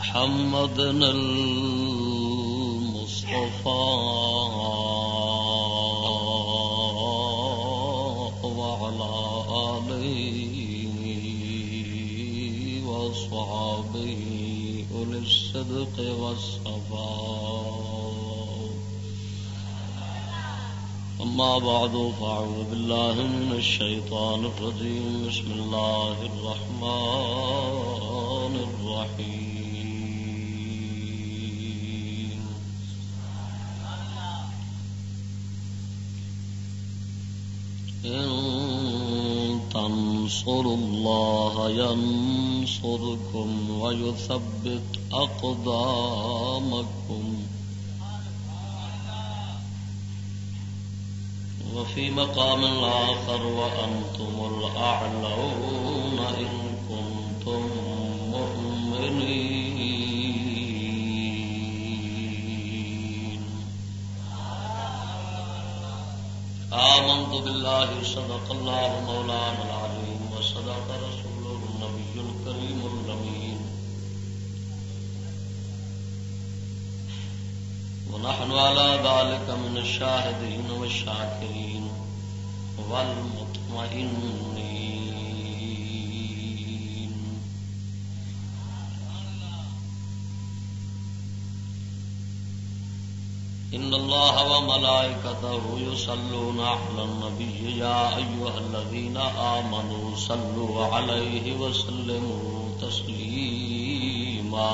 محمد المصطفى وعلى آله وصحابه أولي الصدق والصفاء. أما بعد، فأعوذ بالله من الشيطان الرجيم. بسم الله الرحمن تنصروا الله ينصركم ويثبت أقدامكم وفي مقام آخر وأنتم الأعلون إن كنتم مؤمنين. آمنت بالله صدق الله مولانا ونحن على ذلك من الشاهدين والشاكرين والمطمئنين إن الله وملائكته يصلون على النبي يا أيها الذين آمنوا صلوا عليه وسلموا تسليما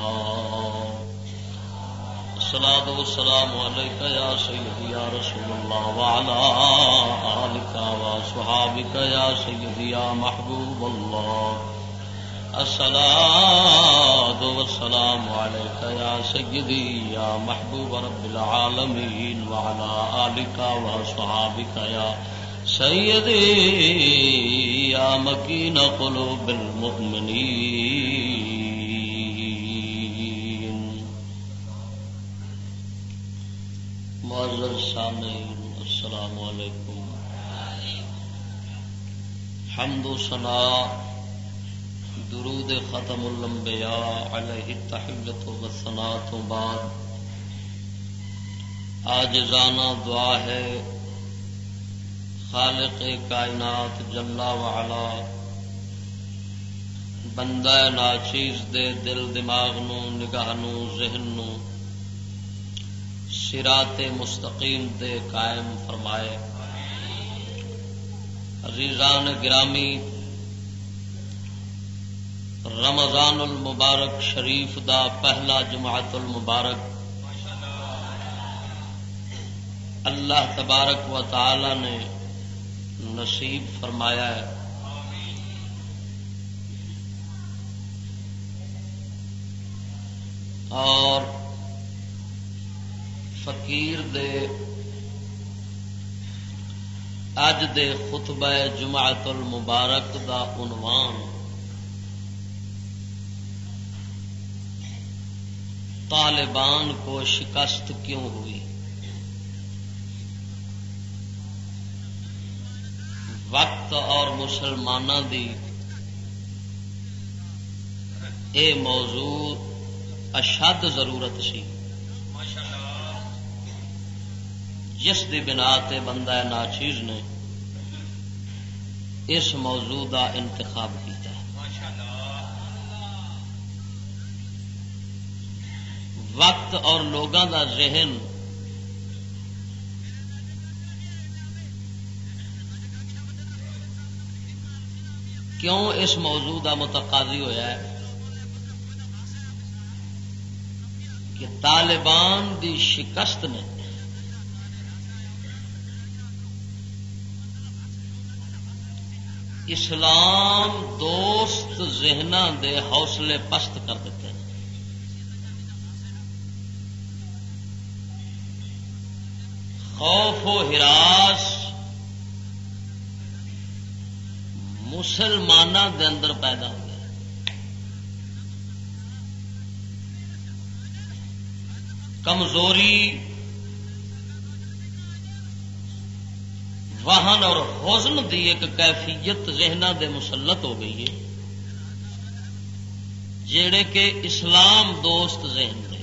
الصلاة والسلام عليك يا سيدي يا رسول الله وعلى آلك وصحابك يا سيدي يا محبوب الله. الصلاة والسلام عليك يا سيدي يا محبوب رب العالمين وعلى آلك وصحابك يا سيدي يا مكين قلوب المؤمنين. معذر سامعین، السلام علیکم۔ حمد و ثنا درود ختم الانبیاء علیہ التحیت و ثنا تو بعد۔ آج زانا دعا ہے خالق کائنات جلا وعلا بندہ ناچیز دے دل دماغ نو، نگاہ نو، ذہن نو۔ سرات مستقیم دے قائم فرمائے۔ عزیزان گرامی، رمضان المبارک شریف دا پہلا جماعت المبارک۔ اللہ تبارک و تعالی نے نصیب فرمایا ہے۔ اور فقیر دے اج دے خطبہ جماعت المبارک دا عنوان طالبان کو شکست کیوں ہوئی؟ وقت اور مسلمانوں دی اے موضوع اشد ضرورت سی۔ جس دی بنا تے بندہ ناچیز نے، اس موضوع دا انتخاب کیتا ہے۔ وقت اور لوگوں دا ذہن کیوں اس موضوع دا متقاضی ہویا ہے؟ کہ طالبان دی شکست نے اسلام دوست ذہن دے حوصلے پست کر دیتے ہیں۔ خوف و ہراس مسلمانوں دے اندر پیدا ہو گیا کمزوری واہن اور حزن دی ایک کیفیت ذہن دے مسلط ہو گئی ہے۔ جڑے کہ اسلام دوست ذہن دے۔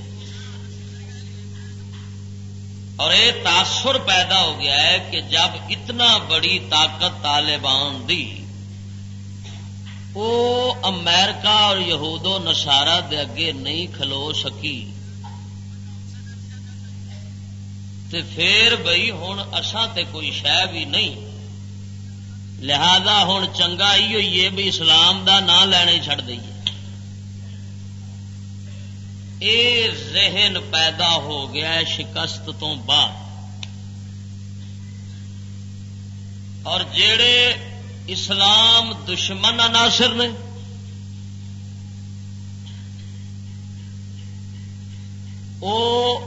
اور یہ تاثر پیدا ہو گیا ہے کہ جب اتنا بڑی طاقت طالبان دی وہ امریکہ اور یہود و نشارا دے اگے نہیں کھلو سکی۔ تے پھر بئی ہوں اساں تے کوئی شہ بھی نہیں۔ لہذا ہوں چنگا ہی ہوئی ہے بھی اسلام دا نام لینا چڑ دئیے۔ اے ذہن پیدا ہو گیا ہے شکست تو بعد۔ اور جڑے اسلام دشمن عناصر نے وہ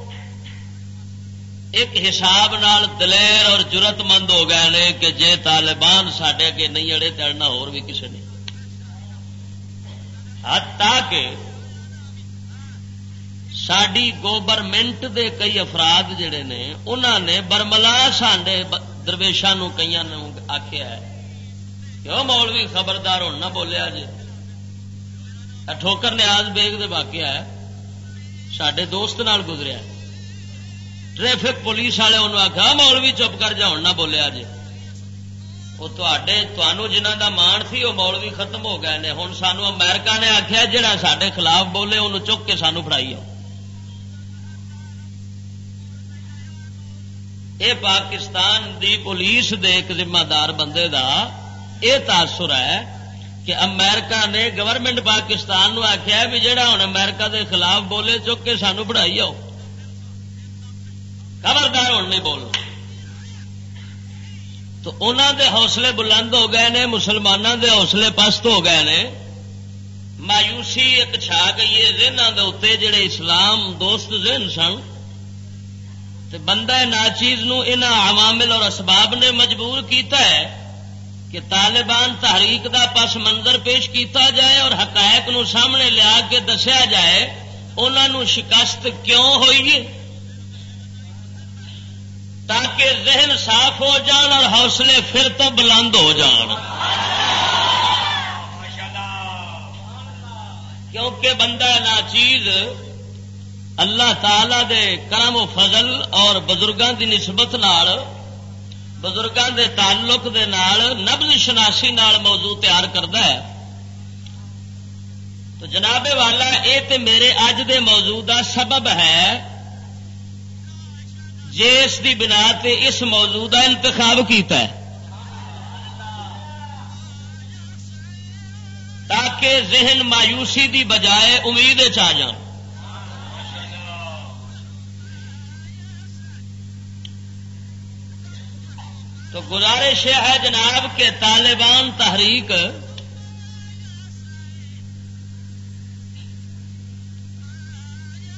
ایک حساب نال دلیر اور جرت مند ہو گئے نے کہ جے طالبان سڈے اگے نہیں اڑے چڑھنا اور بھی کسی نے۔ کہ ساری گوورمنٹ دے کئی افراد جڑے نے انہوں نے برملا سانڈے درویشان کئی آخیا ہے۔ کیوں مولوی خبردار ہوں نہ بولیا جی ٹھوکر نیاز بیگ دے واقعہ ہے سڈے دوست نال گزریا ٹریفک پولیس والے انہوں آخیا مولوی چپ کر جا نہ بولیا جی وہ جنہ دا مان سی، وہ مولوی ختم ہو گئے نے۔ ہوں سانو امریکہ نے آخیا جہاں سڈے خلاف بولے، انہوں چک کے سانو فڑائی آؤ۔ یہ پاکستان دی پولیس دے ایک ذمہ دار بندے دا یہ تاثر ہے کہ امریکہ نے گورنمنٹ پاکستان نو آخیا بھی جہاں ہوں امریکہ دے خلاف بولے، چک کے سانو پڑھائی آؤ۔ خبردار ہوں، نہیں بولنا تو انہوں دے حوصلے بلند ہو گئے نے مسلمانوں دے حوصلے پست ہو گئے نے۔ مایوسی ایک چھا گئی ہے دے اتنے جڑے اسلام دوست ذہن سن۔ بندہ ناچیز نو ان عوامل اور اسباب نے مجبور کیتا ہے کہ طالبان تحریک دا پس منظر پیش کیتا جائے اور حقائق نو سامنے لیا کے دسیا جائے۔ انہوں شکست کیوں ہوئی تاکہ ذہن صاف ہو جان اور حوصلے پھر تو بلند ہو جان۔ کیونکہ بندہ نا چیز اللہ تعالی دے کرم و فضل اور بزرگوں کی نسبت نال بزرگوں دے تعلق دے نال نبز شناسی نال موضوع تیار کرتا ہے۔ تو جناب والا اے تے میرے اج دے موضوع دا سبب ہے جس دی بنا تے اس موضوع دا انتخاب کیتا ہے۔ تاکہ ذہن مایوسی دی بجائے امید چ جان۔ تو گزارش یہ ہے جناب کہ طالبان تحریک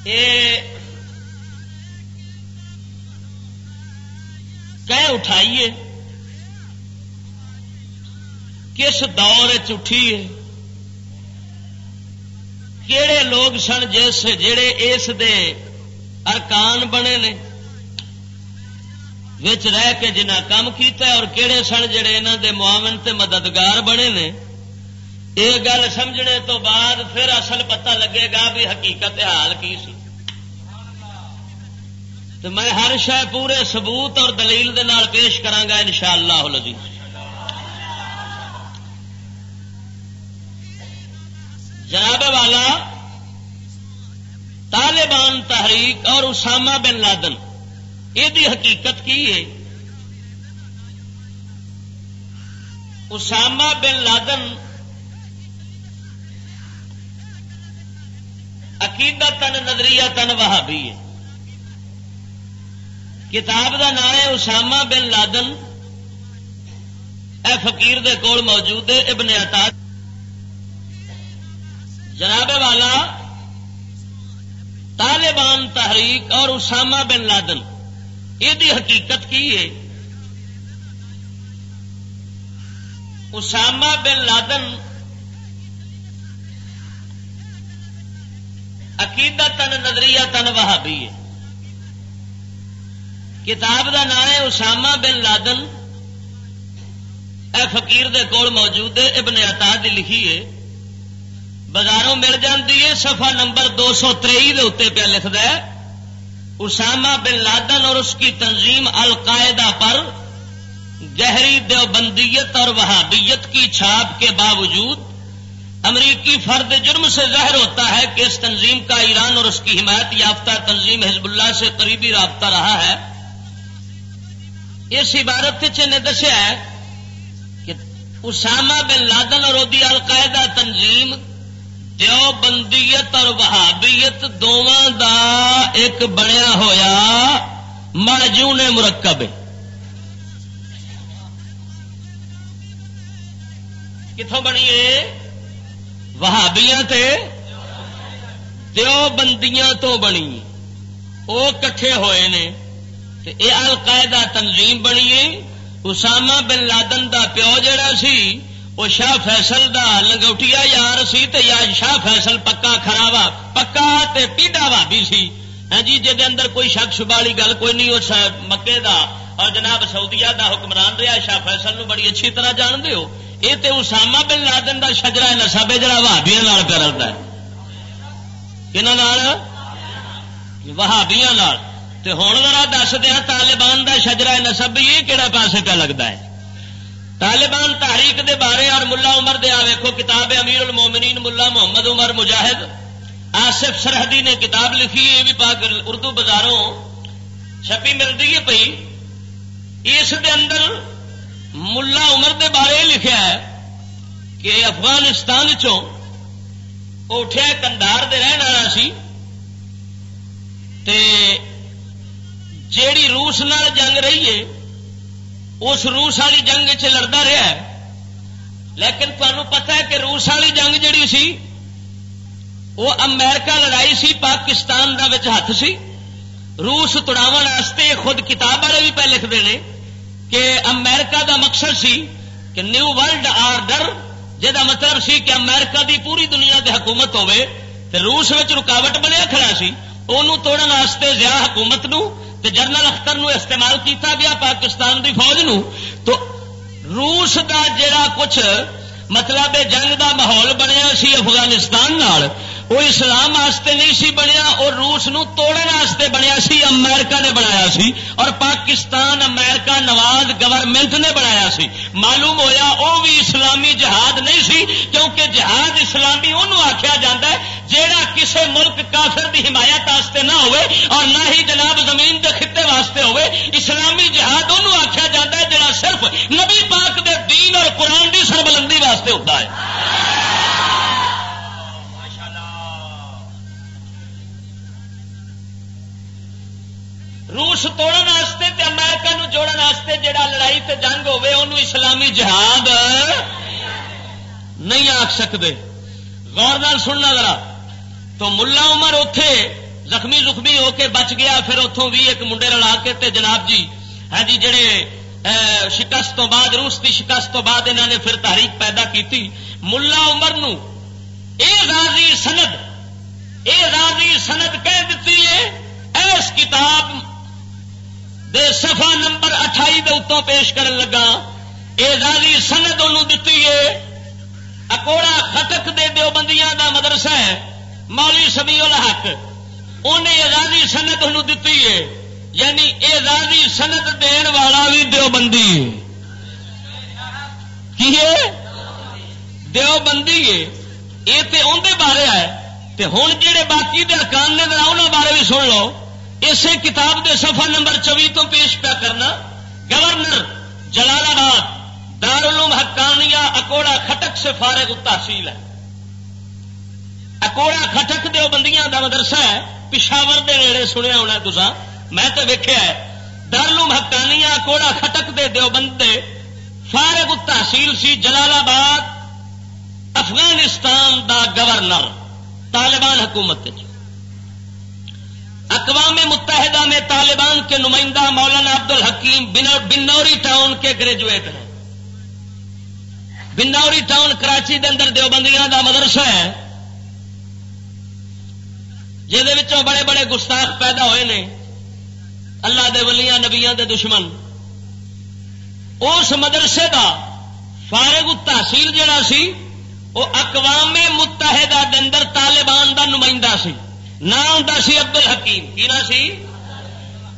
یہ کہ اٹھائیے کس دور چٹھیے کہڑے لوگ سن جس جڑے اس دے ارکان بنے نے رہ کے جنہ کام کیتا ہے اور کہڑے سن جڑے انہوں دے معاون تے مددگار بنے نے، یہ گل سمجھنے تو بعد پھر اصل پتہ لگے گا بھی حقیقت حال کی سی۔ تو میں ہر شہ پورے ثبوت اور دلیل دے نال پیش کرانگا انشاءاللہ اللہ جناب والا، طالبان تحریک اور اسامہ بن لادن یہ حقیقت کی ہے؟ اسامہ بن لادن عقیدہ تن نظریہ تن وہابی ہے۔ کتاب کا نام ہے اسامہ بن لادن۔ اے فقیر دے کول موجود ہے، ابن عطا۔ جناب والا، طالبان تحریک اور اسامہ بن لادن۔ یہ حقیقت کی ہے؟ اسامہ بن لادن عقیدہ تن نظریہ تن وہابی ہے۔ کتاب کا نام ہے اسامہ بن لادن۔ اے فقیر دے کول موجود ہے، ابن عطا دی لکھی ہے۔ بازاروں مل جاتی ہے سفا نمبر دو سو تری پہ لکھتا ہے۔ اسامہ بن لادن اور اس کی تنظیم القاعدہ پر گہری دیوبندیت اور وہابیت کی چھاپ کے باوجود امریکی فرد جرم سے ظاہر ہوتا ہے کہ اس تنظیم کا ایران اور اس کی حمایت یافتہ تنظیم حزب اللہ سے قریبی رابطہ رہا ہے۔ اس عبارت نے دسیا ہے کہ اسامہ بن لادن اور ادی القاعدہ تنظیم دیوبندیت اور وہابیت دونوں دا ایک بنیا ہوا ماجون مرکب۔ کتوں بنی وہابیاں تے تو بنی۔ وہ کٹھے ہوئے نے۔ یہ القاعدہ تنظیم بنی اسامہ بن لادن دا پیو جڑا سی وہ شاہ فیصل دا لنگوٹیا یار سی تے یا شاہ فیصل پکا خرابا پکا تے پیڈا وا بھی سی۔ ہاں جی جی اندر کوئی شک شبالی گل کوئی نہیں، اس مکے دا اور جناب سعودیہ دا حکمران رہا شاہ فیصل نو بڑی اچھی طرح جان دیو یہ تو اسامہ بن لادن کا شجرا نسب جڑا وہابیا پہ رلتا ہے۔ وہابیا ہوں ذرا دس دیا، طالبان کا شجرا نسب یہ کہڑا پاسے پہ لگتا ہے؟ طالبان تاریخ دے بارے اور ملا عمر دیا ویکو کتاب امیر المومنین ملا محمد عمر مجاہد۔ آصف سرحدی نے کتاب لکھی، یہ بھی پاک اردو بازاروں چھپی ملتی ہے پی اس دے اندر ملا عمر دے بارے لکھا ہے کہ افغانستان اٹھیا کندار دے رہن والا سی، تے جیڑی روس نال جنگ رہی ہے، اس روس والی جنگ چ لڑتا رہا ہے۔ لیکن تمہیں پتا ہے کہ روس والی جنگ جڑی سی، وہ امریکہ لڑائی سی، پاکستان دا ہاتھ سی۔ روس تڑاو خود کتاب والے بھی پہ لکھتے ہیں کہ امریکہ دا مقصد سی کہ نیو ورلڈ آرڈر جہاں مطلب سی کہ امریکہ دی پوری دنیا دی حکومت ہوے تے روس میں رکاوٹ بنیا کھڑا سی انہوں توڑن واسطے زیا حکومت نو تے جنرل اختر نو استعمال کیتا گیا پاکستان دی فوج نو، تو روس دا جڑا کچھ مطلب جنگ دا ماحول بنیا سی افغانستان نال وہ اسلام واسطے نہیں سی بنیا، اور روس نو توڑن واسطے بنیا سی، امریکہ نے بنایا سی، اور پاکستان، امریکہ، نواز گورنمنٹ نے بنایا سی۔ معلوم ہویا وہ بھی اسلامی جہاد نہیں سی، کیونکہ جہاد اسلامی انہوں آخیا جا ہے، جیڑا کسے ملک کافر دی حمایت واسطے نہ ہوئے، اور نہ ہی جناب زمین دے خطے واسطے ہوئے، اسلامی جہاد انہوں آخیا جا ہے جڑا صرف نبی پاک دے دین اور قرآن دی سربلندی واسطے ہوتا ہے۔ روس توڑن واسطے تے امریکہ نو جوڑن واسطے جڑا لڑائی تے جنگ ہوے انہوں اسلامی جہاد نہیں آخ سکتے غور نال سننا ذرا۔ تو ملا عمر اتے زخمی زخمی ہو کے بچ گیا، پھر اتوں بھی ایک منڈے رلا کے تے جناب جی ہاں جی جڑے شکست تو بعد، روس کی شکست تو بعد انہوں نے پھر تاریخ پیدا کی ملا عمر نو اے راضی سند، اے راضی سند کہہ دیتی ہے، ایس کتاب دے صفحہ نمبر اٹھائی دے اتوں پیش کرن لگا۔ اے راضی سند انہوں دیتی ہے۔ اکوڑا خٹک دے دیو بندیاں دا مدرسہ ہے۔ مولی سمی الحق۔ انہیں راضی سند انہوں دیتی ہے۔ یعنی اے راضی سند دین والا بھی دیو بندی کی ہے؟ دیو بندی ہے یہ تو اندر بارے ہے۔ تے ہوں جہے باقی دے ارکان نے انہوں بارے بھی سن لو۔ اسی کتاب دے صفحہ نمبر چوبی تو پیش پیا کرنا۔ گورنر جلال آباد، دارالعلوم حقانیہ، اکوڑا کھٹک سے فارغ تحصیل ہے۔ اکوڑا کھٹک دے بندیاں دا مدرسہ ہے۔ پشاور دے نیڑے سنیا ہونا تسا میں تو ویکیا ہے، دارالعلوم حقانیہ، اکوڑا کھٹک دے دیو بندے فارغ تحصیل سی جلال آباد، افغانستان دا گورنر، طالبان حکومت اقوام متحدہ میں طالبان کے نمائندہ مولانا عبد الحکیم بنوری ٹاؤن کے گریجویٹ ہیں۔ بنوری ٹاؤن کراچی دے اندر دیوبندیاں دا مدرسہ ہے۔ جہد بڑے بڑے گستاخ پیدا ہوئے نے۔ اللہ دے ولیاں، نبیاں دے دشمن۔ اس مدرسے دا فارغ تحصیل جڑا سی، وہ اقوام متحدہ دے اندر طالبان دا نمائندہ سی۔ نام سی ابدل حکیم کی نہ سی؟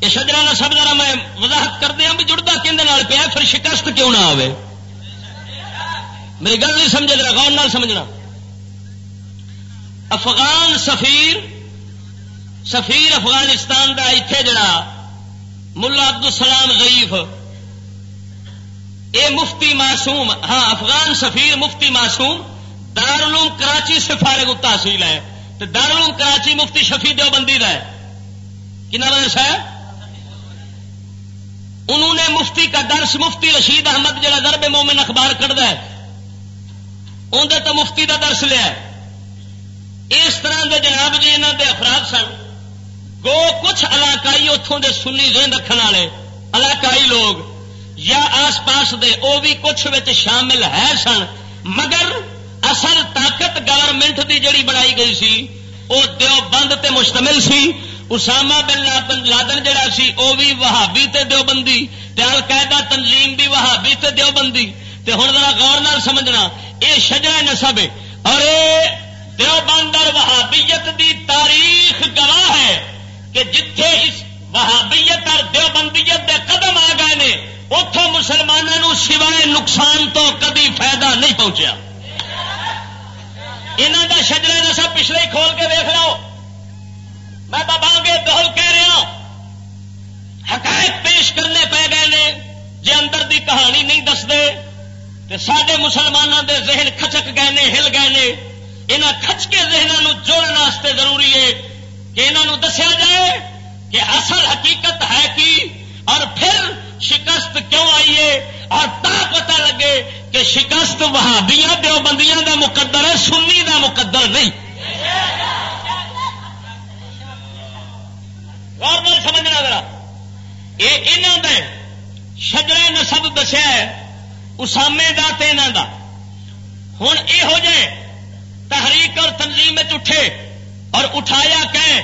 یہ شجرا نہ سب ذرا میں وضاحت کر دیا ہاں بھی جڑتا کہ پیا، پھر شکست کیوں نہ آئے میری گل نہیں سمجھے، ذرا غور نال سمجھنا۔ افغان سفیر سفیر افغانستان کا اتنے جڑا ملا عبد السلام ضعیف اے مفتی معصوم ہاں افغان سفیر مفتی معصوم دارالعلوم کراچی سے فارغ التحصیل ہے۔ تو دارالعلوم کراچی مفتی شفیع دیوبندی کا ہے۔ کنا ہے؟ انہوں نے مفتی کا درس مفتی رشید احمد، جڑا درب مومن اخبار کٹتا ہے اندر تو مفتی کا درس لیا اس طرح کے جناب جی انہوں دے افراد سن۔ گو کچھ علاقائی اتوں دے سنی ذہن رکھنے والے، علاقائی لوگ، یا آس پاس دے، او بھی کچھ شامل ہے سن، مگر اصل طاقت گورنمنٹ دی جڑی بنائی گئی سی وہ دیو بند تے مشتمل سی۔ اسامہ بن لادن جڑا سی وہ بھی وہابی تے دیو بندی۔ القاعدہ تنظیم بھی وہابی تے دیو بندی۔ تے ہوں ذرا غور نال سمجھنا یہ شجرا نسب ہے۔ اور دیو بندر وہابیت دی تاریخ گواہ ہے کہ جتھے اس وہابیت اور دیوبندیت دے قدم آ گئے نے اتوں مسلمانوں سوائے نقصان تو کدی فائدہ نہیں پہنچیا۔ یہاں کا شجرا نسا پچھلے کھول کے دیکھ لو۔ میں بابا گے دہل کہہ رہا حقائق پیش کرنے پی گئے نے۔ جی اندر دی کہانی نہیں دستے تو سڈے مسلمانوں دے ذہن کھچک گئے نے، ہل گئے نے۔ یہاں کھچکے ذہنوں جوڑنے ضروری ہے کہ انہوں دسیا جائے کہ اصل حقیقت ہے کی۔ اور پھر شکست کیوں آئیے اور تا پتا لگے کہ شکست وہابیاں دیوبندیاں دا مقدر ہے، سنی دا مقدر نہیں۔ غور سمجھنا ذرا۔ یہ انہوں نے شجرے نسب دسیا ہے، اسامے دا تے دا۔ ہوں یہ ہو جائے تحریک اور تنظیم اٹھے اور اٹھایا کہ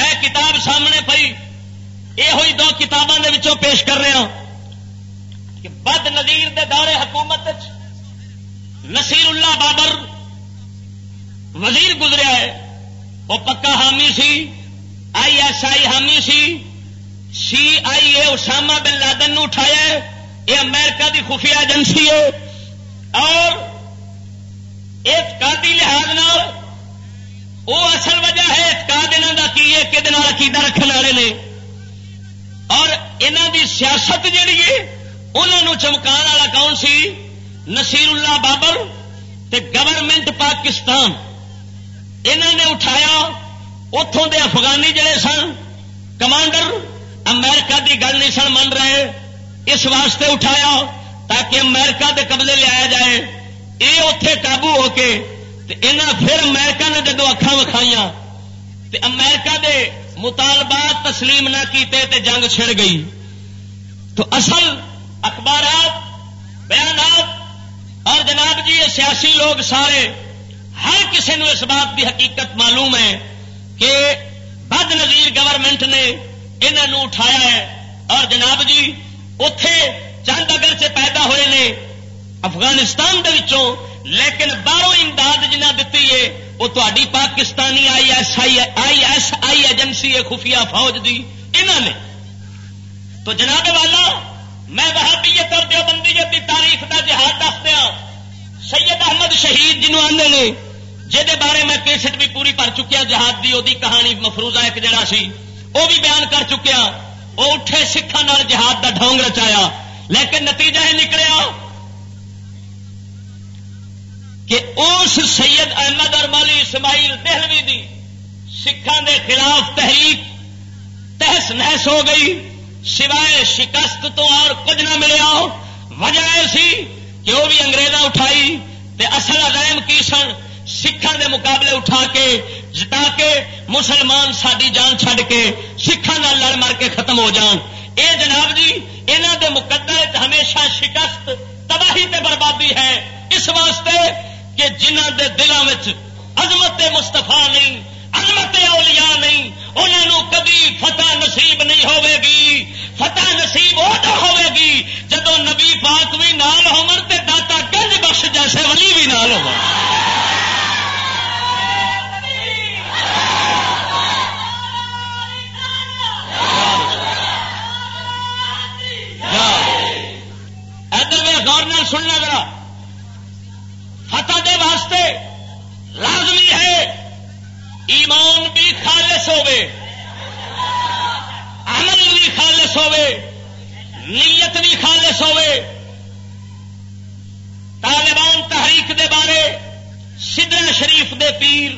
اے کتاب سامنے پی یہ دو کتابوں کے پیش کر رہا ہاں۔ کہ بد نظیر دے دورے حکومت نصیر اللہ بابر وزیر گزریا ہے، وہ پکا حامی سی، آئی ایس آئی حامی سی سی آئی اے اسامہ بن لادن اٹھایا ہے، یہ امریکہ دی خفیہ ایجنسی ہے۔ اور اعتقادی لحاظ وہ اصل وجہ ہے اعتقاد انہوں کا کی ہے کہ عقیدہ رکھنے والے نے۔ اور انہوں دی سیاست جیڑی ہے انہوں چمکان والا کون سی؟ نصیر اللہ بابر تے گورنمنٹ پاکستان۔ انہوں نے اٹھایا اتوں دے افغانی جڑے سن، کمانڈر، امریکہ دی گل نہیں سن من رہے۔ اس واسطے اٹھایا تاکہ امریکہ دے قبضے لیا جائے۔ یہ اتے قابو ہو کے پھر امریکہ نے جدو اکھان وکھائی امریکہ دے مطالبات تسلیم نہ کیتے تے جنگ چھڑ گئی۔ تو اصل اخبارات، بیانات، اور جناب جی یہ سیاسی لوگ سارے، ہر کسی نے اس بات کی حقیقت معلوم ہے کہ بد نظیر گورنمنٹ نے انہوں اٹھایا ہے۔ اور جناب جی اتے چند اگر سے پیدا ہوئے نے افغانستان دے وچوں، لیکن باہروں امداد جنہیں دیتی ہے، وہ تاری Pakistani I S I I S I agency ہے، خفیہ فوج دی انہوں نے۔ تو جناب والا میں وہابیت اور دیوبندیت کی تاریخ کا جہاد دستے ہاں سید احمد شہید جنوب آدھے نے جہد بارے میں کیسٹ بھی پوری پڑ چکیا جہاد کی وہ کہانی مفروضہ ایک جڑا سی، وہ بھی بیان کر چکیا وہ اٹھے سکھان جہاد کا ڈھونگ رچایا۔ لیکن نتیجہ یہ نکلیا کہ اس سید احمد ارمالی اسماعیل دہلوی دی سکھان دے خلاف تحریک تحس نحس ہو گئی۔ سوائے شکست تو اور کچھ نہ ملیا وجہ سی کہ وہ بھی انگریزا اٹھائی تے اصل عزائم کی سن سکھان دے مقابلے اٹھا کے جتا کے مسلمان ساری جان چھڈ کے سکھان لڑ مر کے ختم ہو جان۔ اے جناب جی یہاں دے مقدر ہمیشہ شکست تباہی تے بربادی ہے۔ اس واسطے کہ جنہ دے دلوں میں عظمت مستفا نہیں عظمت اولیاء نہیں انہوں کبھی فتح نصیب نہیں ہوے گی فتح نصیب وہ ہوے گی جدو نبی پاک بھی نال تے داتا گنج بخش جیسے ولی بھی نال ہو ادھر غور سننا ذرا۔ فتح دے واسطے لازمی ہے ایمان بھی خالص ہوے عمل بھی خالص ہوے نیت بھی خالص ہوے طالبان تحریک دے بارے سدر شریف دے پیر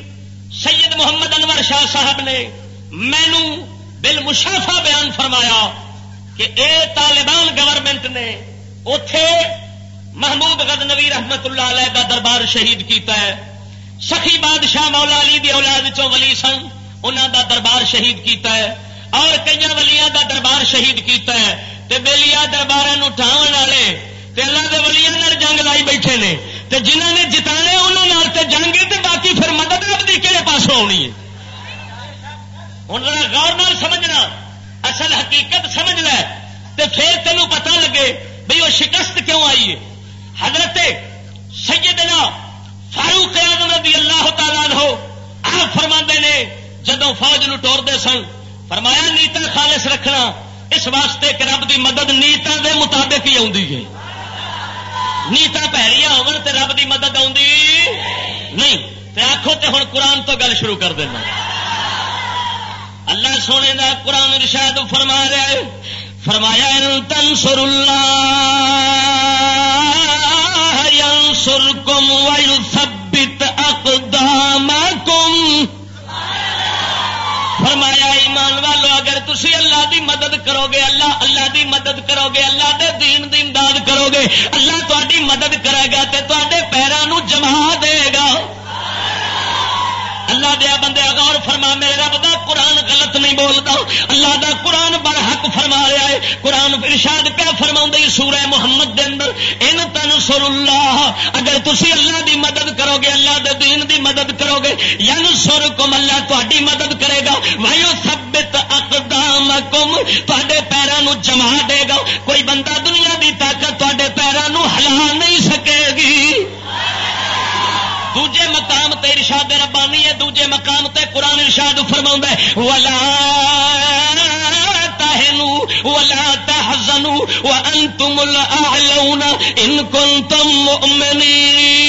سید محمد انور شاہ صاحب نے مینو بل مشافا بیان فرمایا کہ اے طالبان گورنمنٹ نے اتے محمود غد نبی رحمت اللہ علیہ کا دربار شہید کیتا ہے۔ سخی بادشاہ مولا علی دی اولاد ولی سن انہوں دا دربار شہید کیتا ہے، اور کئی ولیاں دا دربار شہید کیتا ہے۔ تے بیلیا دربار ٹھاؤ والے، تے اللہ دے ولیاں جنگ لائی بیٹھے نے۔ تے جنہوں نے جتانے انہوں تے جنگ تے باقی پھر مدد رب کی کہڑے پاسوں آنی ہے؟ ہوں غور نال سمجھنا، اصل حقیقت سمجھ لے تے پھر تینوں پتہ لگے بھئی وہ شکست کیوں آئی ہے؟ حضرت سیدنا فاروق اعظم رضی اللہ تعالیٰ ہو آپ فرما نے جدو فوج نو ٹور سن، فرمایا، نیتا خالص رکھنا، اس واسطے کہ رب دی مدد نیتا دے مطابق ہی آتی ہے۔ نیتا پیڑیاں ہو رب دی مدد نہیں۔ تے آخو تے ہوں قرآن تو گل شروع کر دینا۔ اللہ سونے دا قرآن ارشاد فرما رہا ہے، فرمایا تنصر اللہ اللہ دی مدد کرو گے، اللہ اللہ دی مدد کرو گے، اللہ دے دین دی امداد کرو گے، اللہ تاری مدد کرے گا تے تے پیروں جما دے گا۔ اللہ دیا بندے غور فرما، میرے رب دا قرآن غلط نہیں بولتا۔ اللہ دا قرآن بر حق فرما رہا ہے۔ قرآن ارشاد پیا فرما سورہ محمد دے اندر۔ ان تن سر اللہ اگر تسی اللہ دی مدد کرو گے اللہ دے دین دی مدد کرو گے ین سر کم اللہ تاری مدد کرے گا۔ وایو سبت اقدام کم تے پیروں جما دے گا۔ کوئی بندہ دنیا دی طاقت تے پیروں ہلا نہیں سکے گی۔ دوجے مقام تے ارشاد ربانی ہے دوجے مقام تے قرآن ارشاد فرما ولا تہنو ولا تحزنو وانتم الاعلون ان کنتم مؤمنین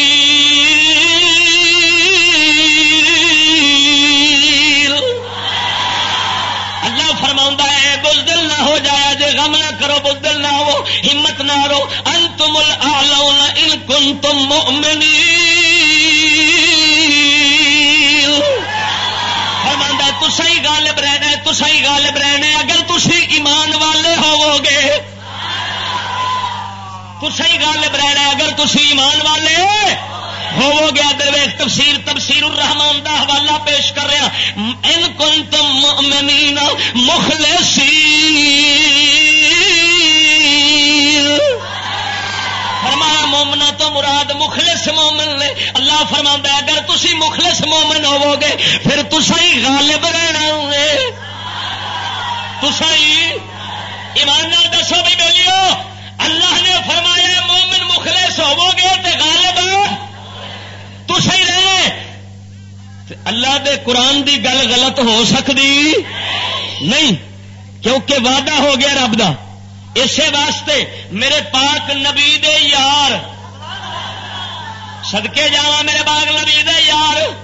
فرما ہے، بزدل نہ ہو جایا، جے غم نہ کرو، بزدل نہ ہو، ہمت نہ رو انتم الاعلون ان کنتم مؤمنین تسا ہی غالب رہنا اگر تھی ایمان والے ہو گے تسا ہی غالب رہنا، اگر تھی ایمان والے ہو گیا درویش تفسیر تفسیر الرحمان دا حوالہ پیش کر رہا۔ ان کن تم مؤمنین مخلصین۔ فرمایا مومنا تو مراد مخلص مومن نے۔ اللہ فرما اگر تھی مخلص مومن ہوو گے پھر تسا ہی غالب رہنا۔ تسا ہی ایماندار دسو بھی بولیو اللہ نے فرمایا مومن مخلص ہوو گے تو غالب تسا ہی رہے۔ اللہ دے قرآن دی گل غلط ہو سکتی نہیں، کیونکہ وعدہ ہو گیا رب کا اسی واسطے میرے پاک نبی دے یار۔ سدکے جا میرے باغ نبی دے یار۔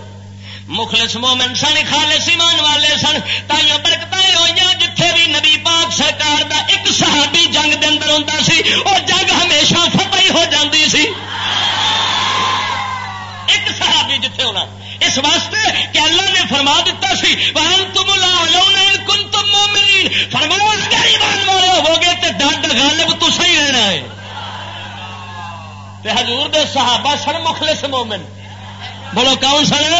مخلص مومن سن، خالص ایمان والے سن۔ تائیوں برکت ہوئی جتھے بھی نبی پاک سرکار دا ایک صحابی جنگ دے اندر ہوتا سی وہ جنگ ہمیشہ فتح ہی ہو جاتی سی۔ ایک صحابی جتھے ہونا۔ اس واسطے کہ اللہ نے فرما دیتا سی تم لا کن تم مومنین۔ فرمایا، اگر ایمان والے ہو گے تو ڈڈ غالب تو صحیح رہنا ہے۔ تے حضور دے صحابہ سن مخلص مومن۔ بولو کون سن؟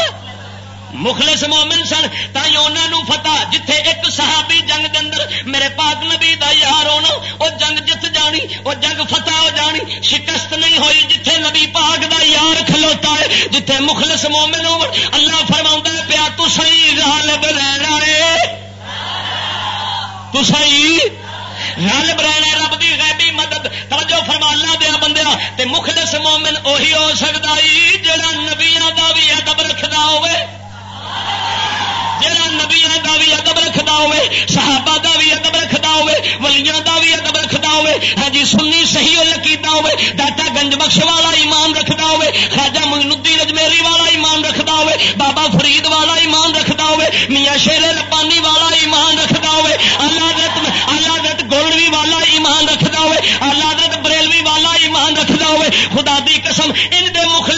مخلص مومن سن تھی انہوں فتح، جتھے ایک صحابی جنگ دے اندر میرے پاک نبی دا یار ہونا وہ جنگ جت جانی وہ جنگ فتح ہو جانی، شکست نہیں ہوئی جتھے نبی پاک دا یار کھلوتا ہے، جتھے مخلص مومن ہو، اللہ فرما پیا تو سی غالب رہنا ہے۔ تو سی غالب رہنا رب دی غیبی مدد۔ توجہ فرما اللہ دیا بندیا تے مخلص مومن اوہی ہو سکتا جڑا نبیاں دا بھی ادب رکھدا ہوئے جہاں نبیا کا بھی ادب رکھتا ہوے صحابہ کا بھی ادب رکھتا ہوے ولیاں کا بھی ادب رکھتا ہوے ہاں جی سنی صحیح لکیتا ہوے داتا گنج بخش والا ایمان رکھتا ہوے خاجا مجنودی رجمیری والا ایمان رکھتا ہوے بابا فرید والا ایمان رکھتا ہوے میاں شیر ربانی والا ایمان رکھتا ہوے اللہ دت اللہ دت گولوی والا ایمان رکھتا ہوے اللہ دت بریلوی والا ایمان رکھتا ہوے خدا دی قسم ان دے مخلص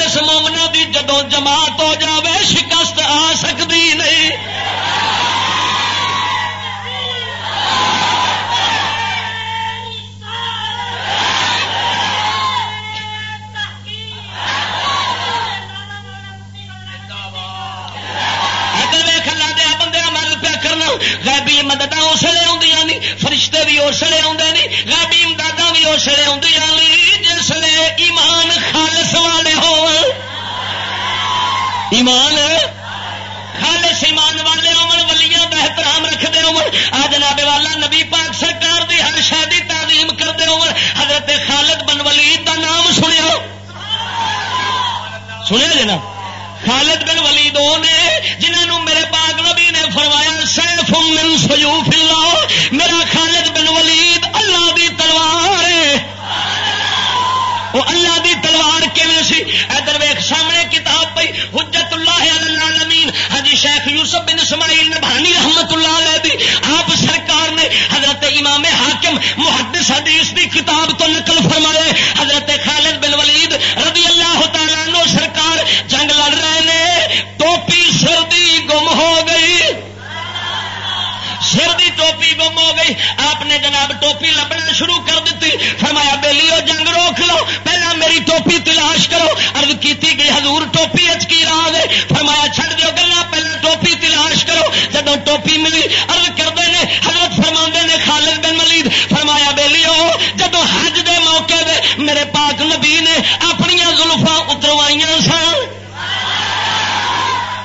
غیبی مدد اسلے آدی فرشتے بھی اسلے آدھے نہیں غیبی امداد بھی اسلے آدی جسے ایمان خالص والے ہو ایمان؟ خالص ایمان والے امن ولیاں بہترام رکھتے ہو جناب والا، نبی پاک سرکار دی ہر شادی تعلیم کرتے ہو حضرت خالد بن ولید کا نام سنیا سنیا جی نا خالد بن ولید وہ نے جنہوں میرے پاک فرمایا، سیف من سیوف اللہ میرا خالد بن ولید اللہ دی تلوار وہ اللہ دی تلوار کیون سی؟ ادھر ویخ سامنے کتاب پی حجت اللہ العالمین۔ حجی شیخ یوسف بن اسماعیل نبھانی رحمت اللہ علیہ دی۔ آپ سرکار نے حضرت امام حاکم محدث حدیث دی کتاب تو نقل فرمائے حضرت خالد بن ولید گم ہو گئی۔ آپ نے جناب ٹوپی لبنا شروع کر دیتی۔ فرمایا، بیلی ہو جنگ روک لو۔ پہلا میری ٹوپی تلاش کرو۔ ارد کی گئی، حضور ٹوپی اچ کی راہ ہے؟ فرمایا چھڑ دیو گلا۔ پہلا ٹوپی تلاش کرو۔ جب ٹوپی ملی ارد کرتے ہیں حضرت فرما نے، خالد بن ملید فرمایا، بیلی ہو جب حج دے موقع دے، میرے پاک نبی نے اپنی زلفا اتروائی سن۔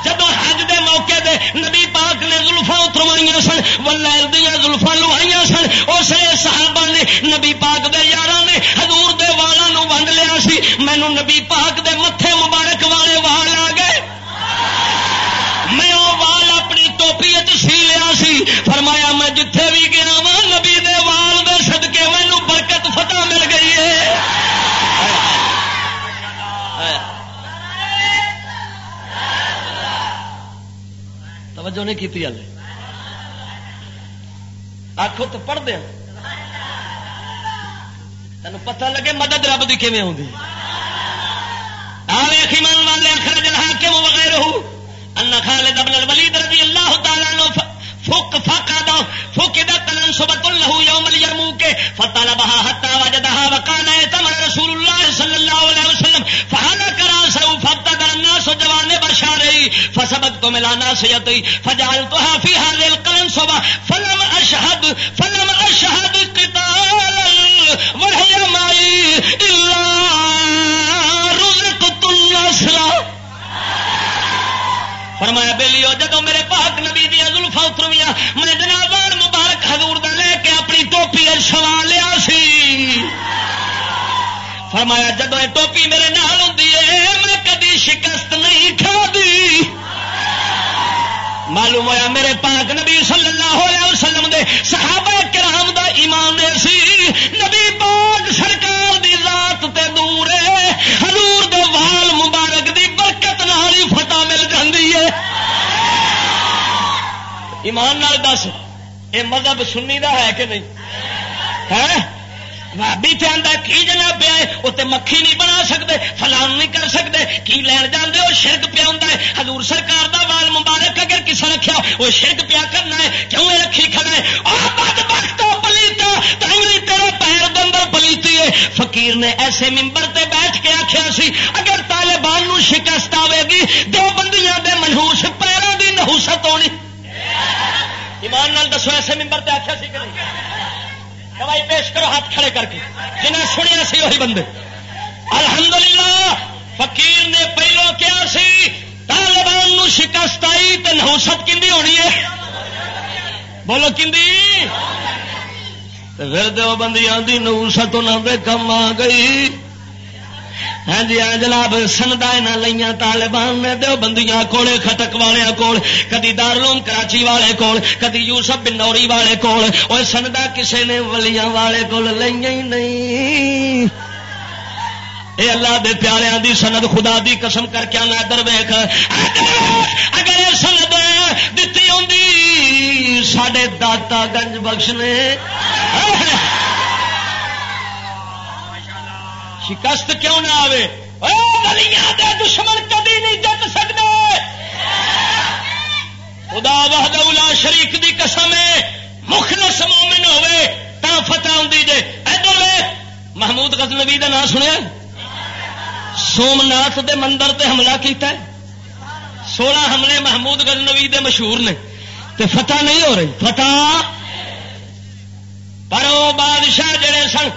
جب حج دے موقع دے، نبی پاک نے زلفا اتروائی سن۔ ولیر دیا زلفا لوائی سن اس صحابہ نے، نبی پاک دے یار نے ہزور دے والا ونڈ لیا سی۔ مینو نبی پاک دے متے مبارک والے وال آ گئے۔ میں وہ وال اپنی ٹوپی سی لیا سی۔ فرمایا، میں جتھے بھی گیا وا نبی دے وال دے سدکے مینو برکت فتح مل گئی ہے۔ توجہ نہیں کی ہلے آخو تو پڑھ دیا تین پتا لگے مدد رب کی کھے آئی آخی من والے آخر جلحا ہاں کے وہ وغیرہ ان خالد ابن الولید رضی اللہ تعالیٰ نو فک فقدا فقدا تلن سبت له يوم اليرموك فطلبها حتى وجدها وقال اتمر رسول الله صلى الله عليه وسلم فهلك فابتدر الناس جوانب شاره فسبقت من الناس يدي فجعلتها في هذه القنصبة فلم أشهد فلم أشهد قتالا وهي رزقت فرمایا بےلی ہو جدو میرے پاک نبی دیا زلفا اترویا میں جناب مبارک حضور دا لے کے اپنی ٹوپی سوا لیا سی۔ فرمایا جدو یہ ٹوپی میرے نال ہوں میں کدی شکست نہیں کھا دی معلوم ہوا میرے پاک نبی صلی اللہ علیہ وسلم دے صحابہ کرام دا ایمان دے سی، نبی پاک سرکار دی ذات تے دور ہے۔ حضور دے وال مبارک دی برکت نال ہی فتح مل جاندی ہے۔ ایمان نال دس اے مذہب سنی دا ہے کہ نہیں؟ ہے؟ بھابی تے آدھا کی جناب پیا وہ مکھی نہیں بنا سکتے فلان نہیں کر سکتے کی لین جانے وہ شرک پیا ہوں حضور سرکار دا وال مبارک اگر کسی رکھا وہ شرک پیا کرنا ہے۔ کیوں یہ رکھی کھڑا ہے؟ اور بد بخت پلیتا تیرا پیر دندر پلیتی ہے۔ فقیر نے ایسے ممبر تے بیٹھ کے آخیا سی، اگر طالبان نو شکست آئے گی دو بندیاں دے منہوس پیر ایمان نال دسو، ایسے ممبر تے آخیا سی کہ نہیں؟ گواہی پیش کرو، ہاتھ کھڑے کر کے۔ جنہیں سنیا سی، وہی بندے۔ الحمدللہ، فقیر نے پہلو کیا سی، طالبان نو شکست آئی تو نوست کھی ہونی ہے؟ بولو کھی پھر دو بندی آدھی نوست انہوں دے کم آ گئی۔ ہاں جی ہاں جناب سندا نہ لیا طالبان نے دو بندیاں کولے خٹک والے کول، کدی دارلوم کراچی والے کول، کدی یوسف بنوری والے کول۔ وہ سندا کسے نے ولیاں والے کول لیا ہی نہیں۔ اے اللہ دے پیاریاں دی سند خدا دی قسم کر کے آنا ادھر ویخ اگر یہ سند دتی ہوں سڈے داتا گنج بخش نے۔ شکست کیوں نہ آئے دے دشمن کدی نہیں جت سکتے خدا وحدہ شریف دی قسم ہے۔ مخلص مومن ہوے تا فتح ہوں جے ادھر محمود غزنوی کا نام سنیا؟ سومناتھ دے مندر تے حملہ کیتا ہے۔ سولہ حملے محمود گزنوی دے مشہور نے۔ تے فتح نہیں ہو رہی، فتح۔ پر وہ بادشاہ جڑے سن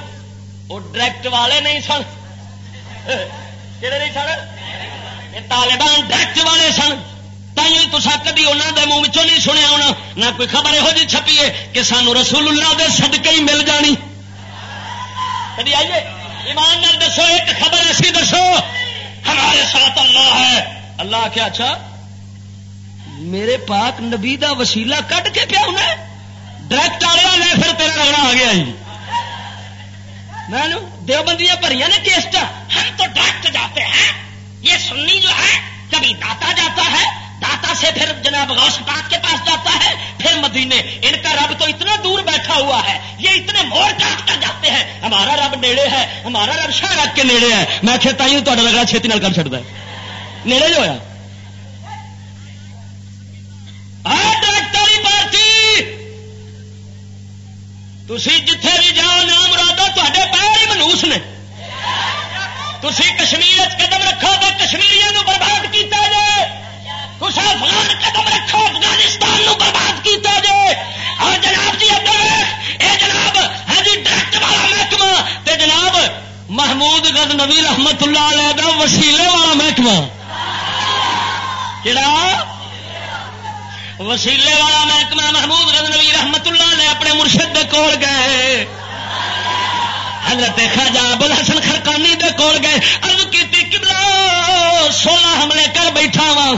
وہ ڈائریکٹ والے نہیں سن۔ کہڑے نہیں سن؟ طالبان ڈائریکٹ والے سن۔ تھی تسا کدی انہوں دے منہ نہیں سنیا ہونا۔ نہ کوئی خبر یہو جی چھپی ہے کہ سانو رسول اللہ دے صدقے ہی مل جانی۔ کدی آئیے؟ ایمان نال دسو، ایک خبر ایسی دسو۔ ہمارے ساتھ اللہ ہے۔ اللہ کیا اچھا؟ میرے پاک نبی دا وسیلہ کٹ کے پیا انہیں ڈائریکٹ آ رہا لے پھر تیرا رگڑا آ گیا جی میں دیوبندیاں بھریا نے کیسٹ۔ ہم تو ڈائریکٹ جاتے ہیں۔ یہ سننی جو ہے، کبھی داتا جاتا ہے، داتا سے پھر جناب غوث پاک کے پاس جاتا ہے، پھر مدینے۔ ان کا رب تو اتنا دور بیٹھا ہوا ہے۔ یہ اتنے مور کاٹ کر جاتے ہیں۔ ہمارا رب نیڑے ہے، ہمارا رب شاہ رکھ کے نیڑے ہے۔ میں کہتا ہوں تا لگا چھتی نال کر چڑتا ہے۔ نیڑے جو ہوا ڈائریکٹری پارٹی۔ تھی جتھے بھی جاؤ نام رادا تے پیر ہی منوس نے۔ تھی کشمیر قدم رکھو تو کشمیری برباد کیا جائے کچھ افغان قدم رکھو، افغانستان نو برباد کیتا جائے اور جناب جی ادھر اے جناب ہاں جی ڈائریکٹ والا محکمہ۔ تے جناب، محمود گز نبی رحمت اللہ علیہ دا وسیلے والا محکمہ۔ کہڑا وسیلے والا محکمہ محمود گز رحمت اللہ نے اپنے مرشد دے کول گئے۔ حضرت خاجا بل حسن خرکانی دے کول گئے۔ ارد کی کبلا سولہ حملے کر بیٹھا وا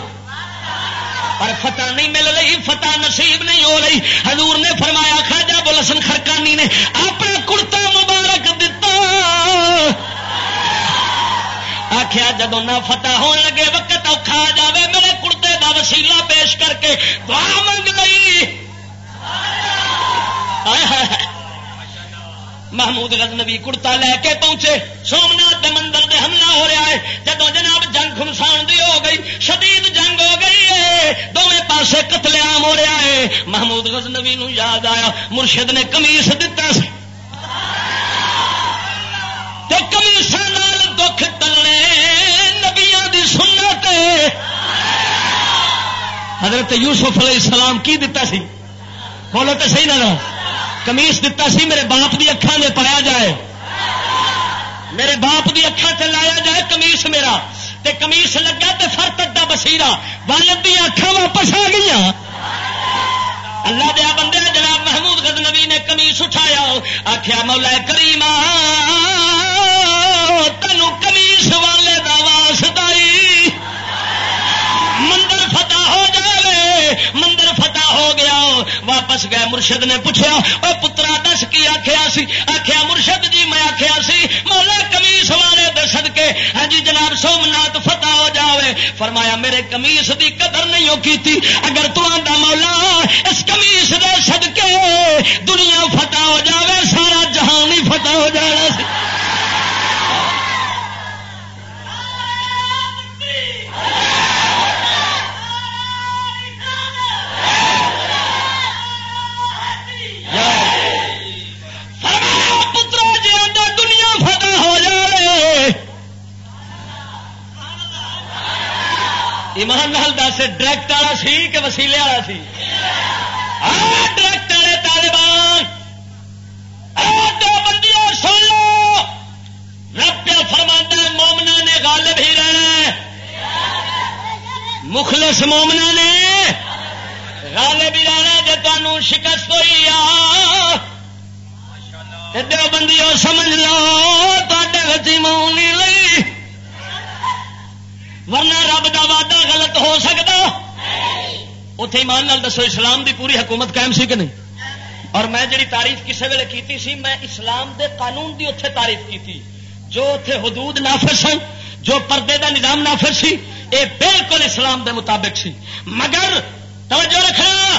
پر فتح نہیں مل رہی، فتح نصیب نہیں ہو رہی۔ حضور نے فرمایا خاجا بلسن خرکانی نے اپنا کڑتا مبارک دتا۔ آخیا جدو نہ فتح ہون لگے، وقت اوکھا جاوے، میرے کڑتے دا وسیلہ پیش کر کے دعا منگ لئی۔ محمود غزنوی کڑتا لے کے پہنچے۔ سومنات مندر دے حملہ ہو رہا ہے۔ جدو جناب جنگ خمسان دی ہو گئی، شدید جنگ ہو گئی ہے۔ دونوں پاسے قتل عام ہو رہا ہے۔ محمود غزنوی نو یاد آیا، مرشد نے کمیس دتا سی۔ کمیس دکھ تلنے نبیا دی سنت. حضرت یوسف علیہ السلام کی دتا سی؟ بولو تو صحیح نہ کمیس دتا سی، میرے باپ دی اکھان نے پایا جائے. میرے باپ دی اکھان سے لایا جائے کمیس میرا. تے کمیس لگا تے فر تڈا بسیرا والد دیا اکھان واپس آ گئی اللہ دیا بندے، جناب محمود گز نے کمیس اٹھایا. آخیا مولا کریم مرشد نے پوچھا وہ پترا دس کی آخیا سی؟ آخیا مرشد جی میں آخیا سی، مولا کمیس والے دسد کے ہاں جی جناب سومنات فتح ہو جاوے۔ فرمایا، میرے کمیس دی قدر نہیں ہو کی تھی اگر تو آدھا مولا، اس کمیس دے سد کے دنیا فتح ہو جاوے، سارا جہان ہی فتح ہو جانا سی۔ ایمان نال دس، ڈائریکٹ والا سی کہ وسیلے والا سی؟ ڈائریکٹ والے طالبان دو سن لو۔ رب فرمانا مومنا نے غالب ہی رہنا مخلص مومنا نے غالب ہی رہنا جی تمہوں شکست ہوئی آ۔ دو بندی سمجھ لو تے مونی لئی۔ ورنہ رب دا وعدہ غلط ہو سکتا؟ اتے ایمان نال دسو، اسلام دی پوری حکومت قائم سی کہ نہیں؟ اور میں جڑی تعریف کسی ویلے کیتی سی، میں اسلام دے قانون دی اتے تعریف کی جو اتے حدود نافذ سن، جو پردے دا نظام نافذ سی، اے بالکل اسلام دے مطابق سی۔ مگر توجہ رکھنا۔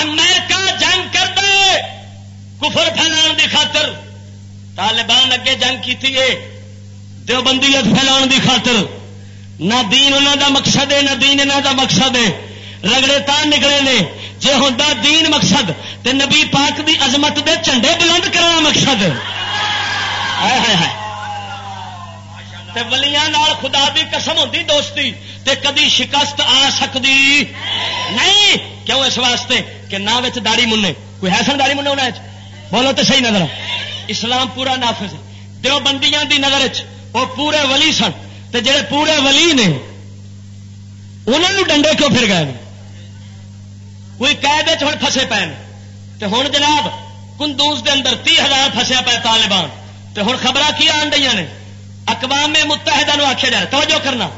امریکہ جنگ کر دے کفر پھیلا دی خاطر۔ طالبان اگے جنگ کی دیوبندیت پھیلا دی خاطر۔ نہ دین انہوں دا مقصد ہے، نہ دین انہوں دا مقصد ہے۔ رگڑے تان نکلے نے۔ جی ہوں دین مقصد، تے نبی پاک دی عظمت دے جھنڈے بلند کرنا مقصد۔ ولیاں نال خدا دی قسم ہوتی دوستی، تے کدی شکست آ سکتی نہیں، کیوں اس واسطے کہ نہ داڑی مننے کوئی ہے سن داڑی منہ بولو تو صحیح نظر۔ اسلام پورا نافذ ہے۔ بندیاں دی نظر چ وہ پورے ولی سن تے جڑے پورے ولی نے انہوں نے ڈنڈے کیوں پھر گئے کوئی قید ہوں فسے پے تے ہوں جناب کندوز دے اندر تی ہزار فسیا پے طالبان۔ تے ہوں خبر کی آن دیا نے؟ اقوام متحدہ نو آخیا جائے توجہ کرنا۔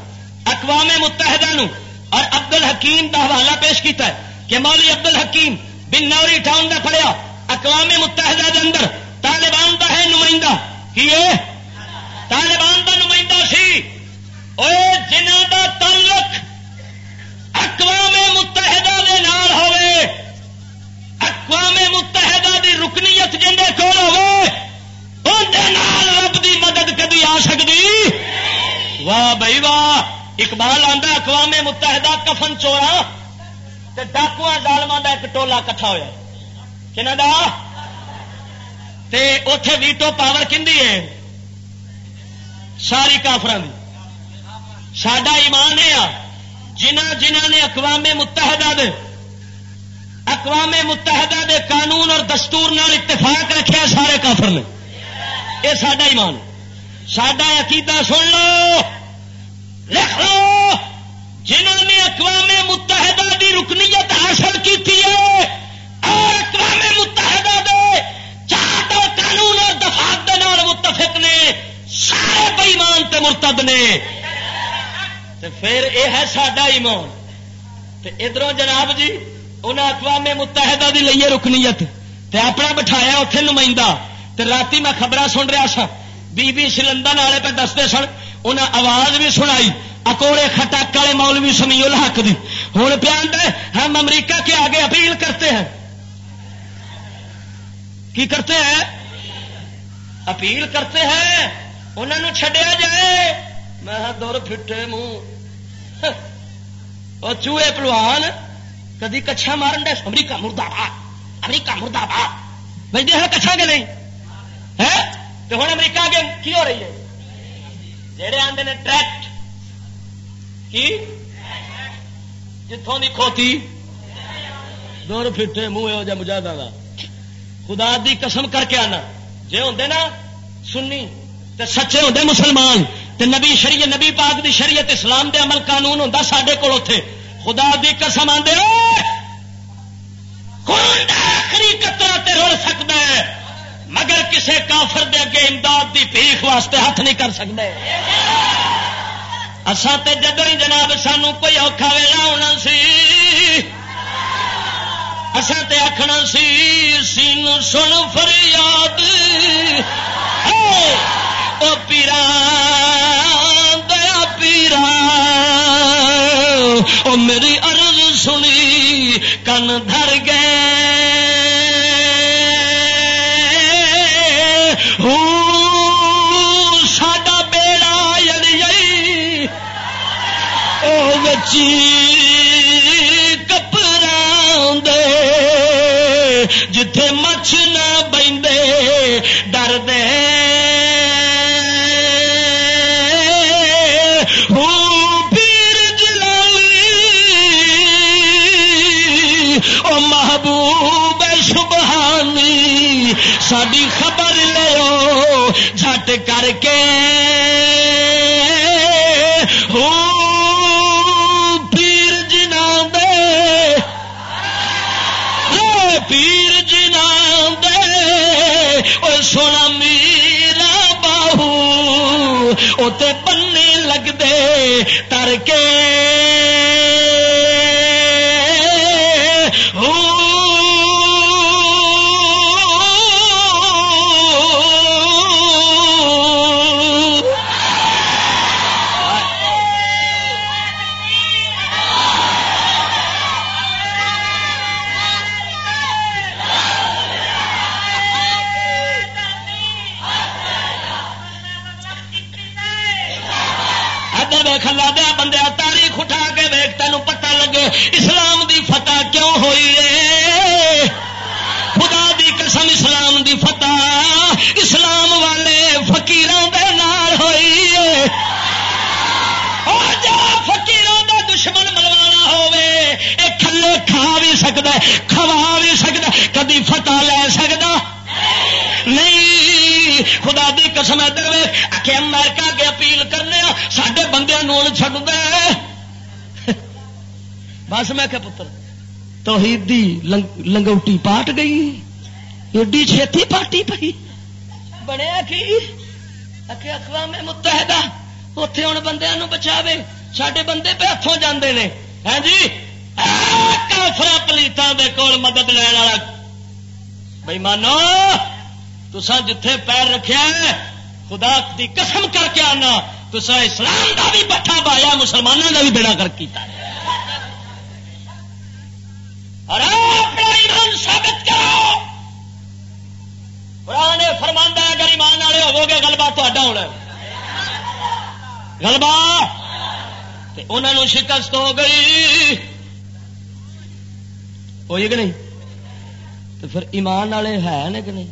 اقوام متحدہ نو۔ اور ابدل حکیم کا حوالہ پیش کیتا ہے کہ مولوی ابدل حکیم بن نوری ٹاؤن کا پڑیا اقوام متحدہ دے اندر طالبان کا ہے نمائندہ۔ کی طالبان کا نمائندہ سی۔ جنہ کا تعلق اقوام متحدہ دے نال ہوئے اقوام متحدہ دی رکنیت جن کے کول ہو رب دی مدد کدی آ سکتی واہ بھائی واہ، اقبال آتا اقوام متحدہ کفن چورا ڈاکو ڈالما کا ایک ٹولا کٹھا ہوا اتے ویٹو پاور کھی ہے؟ ساری کافران سڈا ایمان ہے جنہ جنہ نے اقوام متحدہ دے اقوام متحدہ دے قانون اور دستور نال اتفاق رکھے سارے کافر نے۔ یہ سڈا ایمان۔ سڈا عقیدہ سن لو لکھ لو۔ جنہوں نے اقوام متحدہ دی رکنیت حاصل کی اور اقوام متحدہ دے چاہت اور قانون اور دفاع دے متفق نے۔ سارے بئیمان تے مرتد نے۔ تے پھر یہ ہے ساڈا ایمان۔ تے ادھر جناب جی انہیں اقوام متحدہ دی لئیے رکنیت۔ تے اپنا بٹھایا اتے نمائندہ۔ تے راتی میں خبر سن رہا سا بی بی سلندن والے پہ دستے سن۔ انہیں آواز بھی سنائی۔ اکوڑے خٹک والے مولوی سمی الحق دی۔ ہوں پیان ہم امریکہ کے آگے اپیل کرتے ہیں۔ کی کرتے ہیں؟ اپیل کرتے ہیں انہوں چھڈیا جائے۔ میں دور پھٹے منہ اور چوہے پلوان، کدی کچھا مارن ڈے امریکہ مردہ باد امریکہ مردہ باد بھائی دیکھا کچھا کے نہیں؟ تو ہوں امریکہ آگے کی ہو رہی ہے؟ جہے آدھے نے ٹریکٹ۔ کی؟ جتوں کی کھوتی۔ دور پھٹے منہ ہو جا مجاہدہ کا خدا دی قسم کر کے آنا۔ جی ہوں نا، سنی۔ تے سچے ہوں مسلمان تے نبی شریعت نبی پاک دی شریعت اسلام دے عمل قانون ہوں سڈے کول اتے خدا دی قسم آدھے آخری قطرہ تے رول سکتا ہے؟ مگر کسے کافر دے اگے امداد دی پیخ واسطے ہاتھ نہیں کر سکتے اصا تے جدو ہی جناب سانو کوئی اوکھا ویلا ہونا سی تے آخنا سی سین سن فریاد۔ ہاں! او پیرا دیا پیرا او میری عرض سنی کن دھر گئے ساری خبر لو، جھٹ کر کے۔ پیر جنا دے۔ پیر جنا دے۔ سونا میرا باہو اتنے پنے لگتے تر کے۔ بھی سکتا ہے کھوا بھی سکتا ہے کدی فتح لے سکتا؟ نہیں، خدا دی قسم ادھر آ کے کے اپیل کرنے سارے بندے نون چڑھتا ہے بس میں کیا پتر، توحید دی لنگوٹی پاٹ گئی، ایڈی چھتی پارٹی پی بنیا کی؟ اقوام متحدہ اتے ہوں بندے بچا سڈے بندے پہ ہاتھوں جانے نے۔ ہاں جی؟ کافر پلیتوں کے کول مدد لین والا۔ بھائی مانو تسا جتھے پیر رکھا خدا دی قسم کر کے آنا تسا اسلام دا بھی بٹھا پایا مسلمانوں کا بھی بیڑا کر کیتا ہے۔ اور اپنا ایمان ثابت کرو۔ قرآن فرماندہ اگر ایمان والے ہوو گے گلبا تا ہونا گلبا انہوں شکست ہو گئی۔ ہوئی کہ نہیں؟ تو پھر ایمان والے ہے نا کہ نہیں؟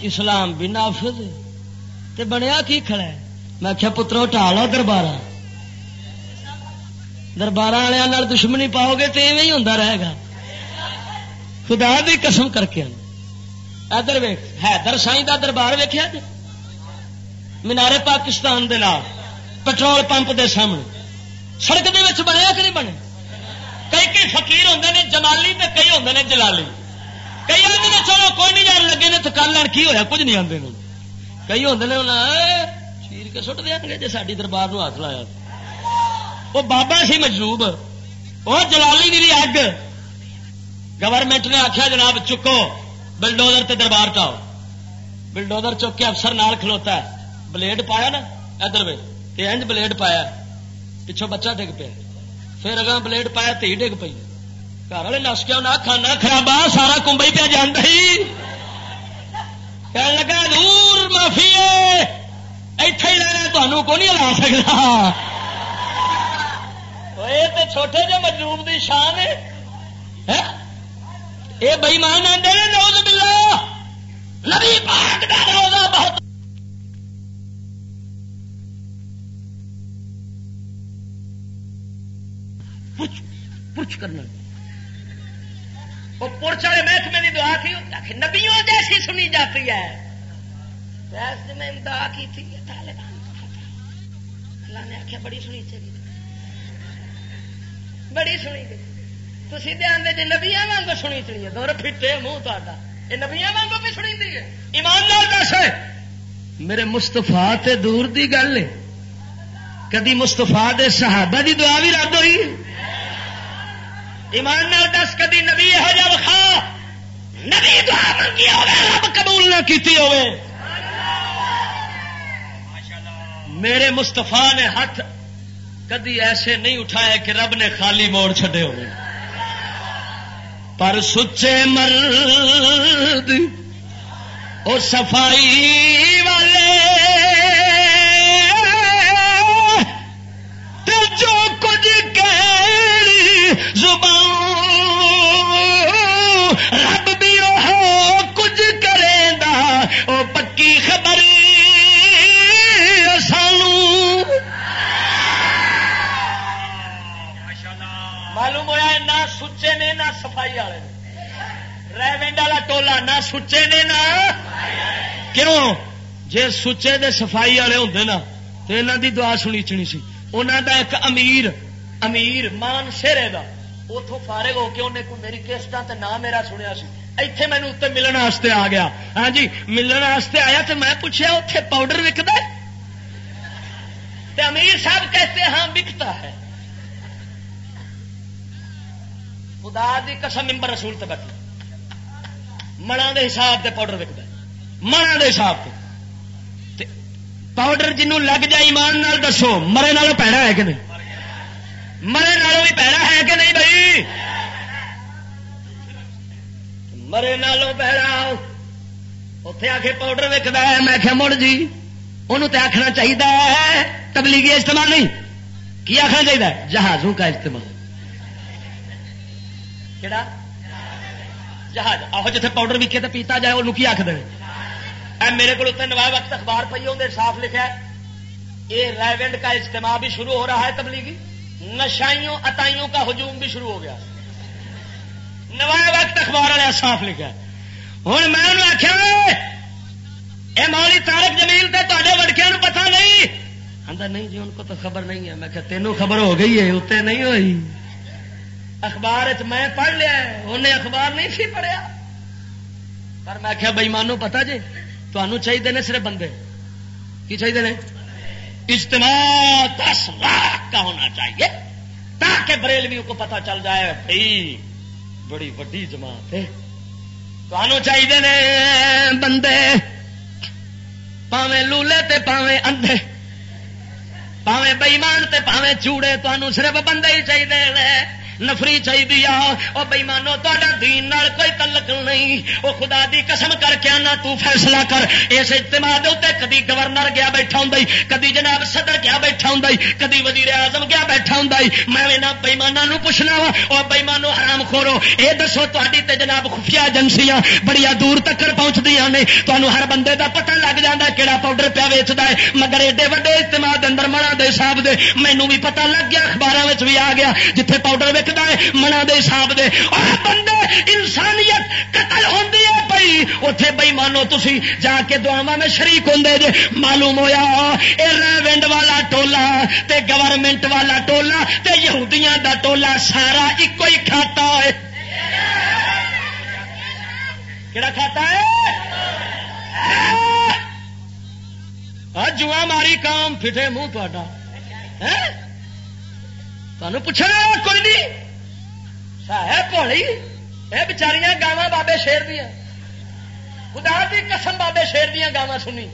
اسلام بھی نافذ تے بنیا کی کھڑا ہے؟ میں کیا پترو ٹالو دربارہ دربار والوں دشمنی پاؤ گے تو ایویں ہی ہوتا رہے گا۔ خدا بھی قسم کر کے ادھر ویخ حیدر سائی کا دربار ویکیا جی؟ مینارے پاکستان دے نال، پٹرول پمپ دے سامنے۔ سڑک دے بنیا کہ نہیں بنے؟ کئی کئی فقیر ہوتے ہیں جمالی تے کئی ہوتے ہیں جلالی۔ کئی آدھے نے چلو کوئی نہیں جان لگے نے تو کل لڑ کی ہوا کچھ نہیں آتے کئی ہوتے ہیں چیر کے سٹ دیا گے جی ساری دربار ہاتھ لایا۔ وہ بابا سی مجلوب وہ جلالی بھی اگ۔ گورنمنٹ نے آخیا جناب چکو، بلڈوزر تے دربار ٹاؤ۔ بلڈوزر چک کے افسر نال کھلوتا ہے۔ بلیڈ پایا نا، ادھر انج بلیڈ پایا پچھوں بچہ ڈگ پیا۔ پھر اگا بلیڈ پایا، تھی ڈگ پی گھر والے نس کے نہ کھانا خرابا سارا کمبئی پہ جانا ہی کہنے لگا دور معافی ایتھے ہی لینا تمہوں کو نہیں ہلا سکتا تو چھوٹے جے مجلوب دی شان ہے۔ ہاں؟ یہ بئیمان آدھے نوز بلا نبی پاک دا روزہ بہت پوچھ پوچھ کرنا وہ پورچ والے محکمے کی دعا کی نبیوں جیسی سنی جاتی ہے۔ میں دعا کی تھی اللہ نے آخیا بڑی سنی چاہیے بڑی سنی گئی۔ تھی دھیان دے جی نبیا واگ سنی چڑی دور پھٹے منہ تا یہ نبیا واگ بھی سنی دی ہے۔ ایماندار دس ہے۔ میرے مستفا دور دی گل ہے۔ کدی مستفا دے صحابہ دی دعا بھی رد ہوئی ایمان دس، کدی نبی ہو جا خا نبی دعا منگی ہوگا رب قبول نہ کیتی ہوئے میرے مستفا نے ہاتھ کدی ایسے نہیں اٹھائے کہ رب نے خالی موڑ چھڈے ہوئے پر سچے مرد اور صفائی والے صفائی والے ریونڈ ٹولا نہ سچے نے نہ۔ کیوں؟ جے سچے دے صفائی والے ہوں نا تو یہاں دی دعا سنی چنی سی۔ انہوں دا ایک امیر امیر مان سیرے دا اتوں فارغ ہو کے انہیں کوئی میری کیسٹا تے نام میرا سنیا سی۔ ایتھے مینو اتنے ملن واسطے آ گیا۔ ہاں جی ملن واسطے آیا تو میں پوچھا اتے پاؤڈر وکد امیر صاحب کہتے ہاں بکتا ہے۔ خدا دی قسم ممبر رسول تے بیٹھ منا دے حساب سے پاؤڈر وکد منا دے حساب سے پاؤڈر جنوں لگ جائے ایمان نال دسو، مرے نالوں پیڑا ہے کہ نہیں؟ مرے نالوں بھی پیڑا ہے کہ نہیں بھائی؟ مرے نالوں پیڑا۔ اتے آ کے پاؤڈر وکد میں کیا مڑ جی انہوں تے آخنا چاہیے تبلیغی استعمال نہیں۔ کی آخنا چاہیے جہازوں کا استعمال کہڑا جہاز آہو جیسے پاؤڈر وکے تو پیتا جائے وہ کی آخ دے اے میرے کو نوائے وقت اخبار پہ اندر صاف لکھا ہے یہ ریونڈ کا اجتماع بھی شروع ہو رہا ہے تبلیغی نشائیوں اتائیوں کا ہجوم بھی شروع ہو گیا نوائے وقت اخبار والے صاف لکھا ہے ہوں میں آخیا اے مولی تارک جمیل تے تے وڑکیا پتا نہیں آدھا نہیں جی ان کو تو خبر نہیں ہے میں کہ تینوں خبر ہو گئی ہے اتنے نہیں ہوئی اخبار میں پڑھ لیا انہیں اخبار نہیں سی پڑھیا۔ پر میں کیا بئی مانو پتا جی تمہوں چاہیے صرف بندے۔ کی چاہیے اجتماع دس لاکھ کا ہونا چاہیے، تاکہ بریلویوں کو پتا چل جائے، بھائی بڑی وڈی جماعت ہے۔ تمہوں چاہیے بندے پاوے لولے تے پاوے اندھے پاوے بئیمان تے پاوے چوڑے تمہوں صرف بندے ہی چاہیے نفری چاہیے وہ بےمانو تا دین نال کوئی تلک نہیں۔ وہ خدا دی قسم کر کے آنا، تو فیصلہ کر۔ اس اجتماع دے کدی گورنر گیا بیٹھا ہوں کدی جناب صدر گیا بیٹھا ہوں کدی وزیر اعظم گیا بیٹھا ہوں میں بےمانا پوچھنا وا وہ بےمانو حرام خورو۔ یہ دسو تاری تے جناب خفیہ ایجنسیاں بڑی دور تک پہنچ دیا نے۔ تمہیں ہر بندے دا پتہ لگ جاتا کہڑا پاؤڈر پیا ویچتا ہے۔ مگر ایڈے وڈے اجتماع اندر منا دے صاحب دے مینو بھی پتہ لگ گیا اخبار بھی آ گیا، جتھے پاؤڈر ویک ہے منا دے حساب دے۔ اور بندے، انسانیت قتل ہوندی ہے پئی اتے بئی مانو تھی جا کے دعا میں شریک ہوں جے۔ معلوم ہوا ریونڈ والا ٹولا تے گورنمنٹ والا ٹولا تے یہودیاں دا ٹولا سارا ایک ہی کھاتا ہے۔ کہڑا کھاتا ہے؟ ہاں، جوا ماری کام، پھٹے منہ تا تمہیں کوئی نہیں ہے پولی یہ بچاریاں گاوا بابے شیر دیا خدا کی قسم بابے شیر دیا گاوا سنی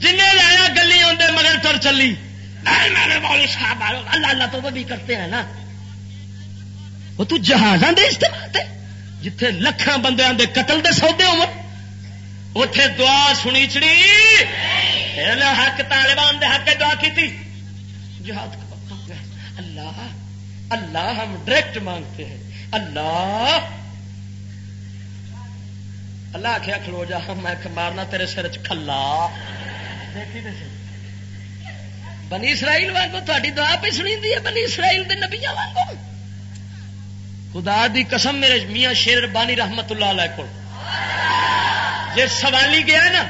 جن لایا گلی آدھے مگر تر چلی اللہ اللہ تو بھی کرتے ہیں نا وہ تو کے استعمال جتھے لکھان بندیاں دے قتل دے سودے ہو اتے دعا سنی چڑی حق طالبان دے حق دعا کی جہاد اللہ اللہ ہم ڈائریکٹ مانگتے ہیں. اللہ اللہ آخیا کھلو جا میں مارنا تیرے سر چلا بنی اسرائیل وانگو تاری دعا پہ سنی ہے بنی اسرائیل دے نبیا وانگو. خدا دی قسم میرے میاں شیر بانی رحمت اللہ علیہ کو جی سوالی گیا نا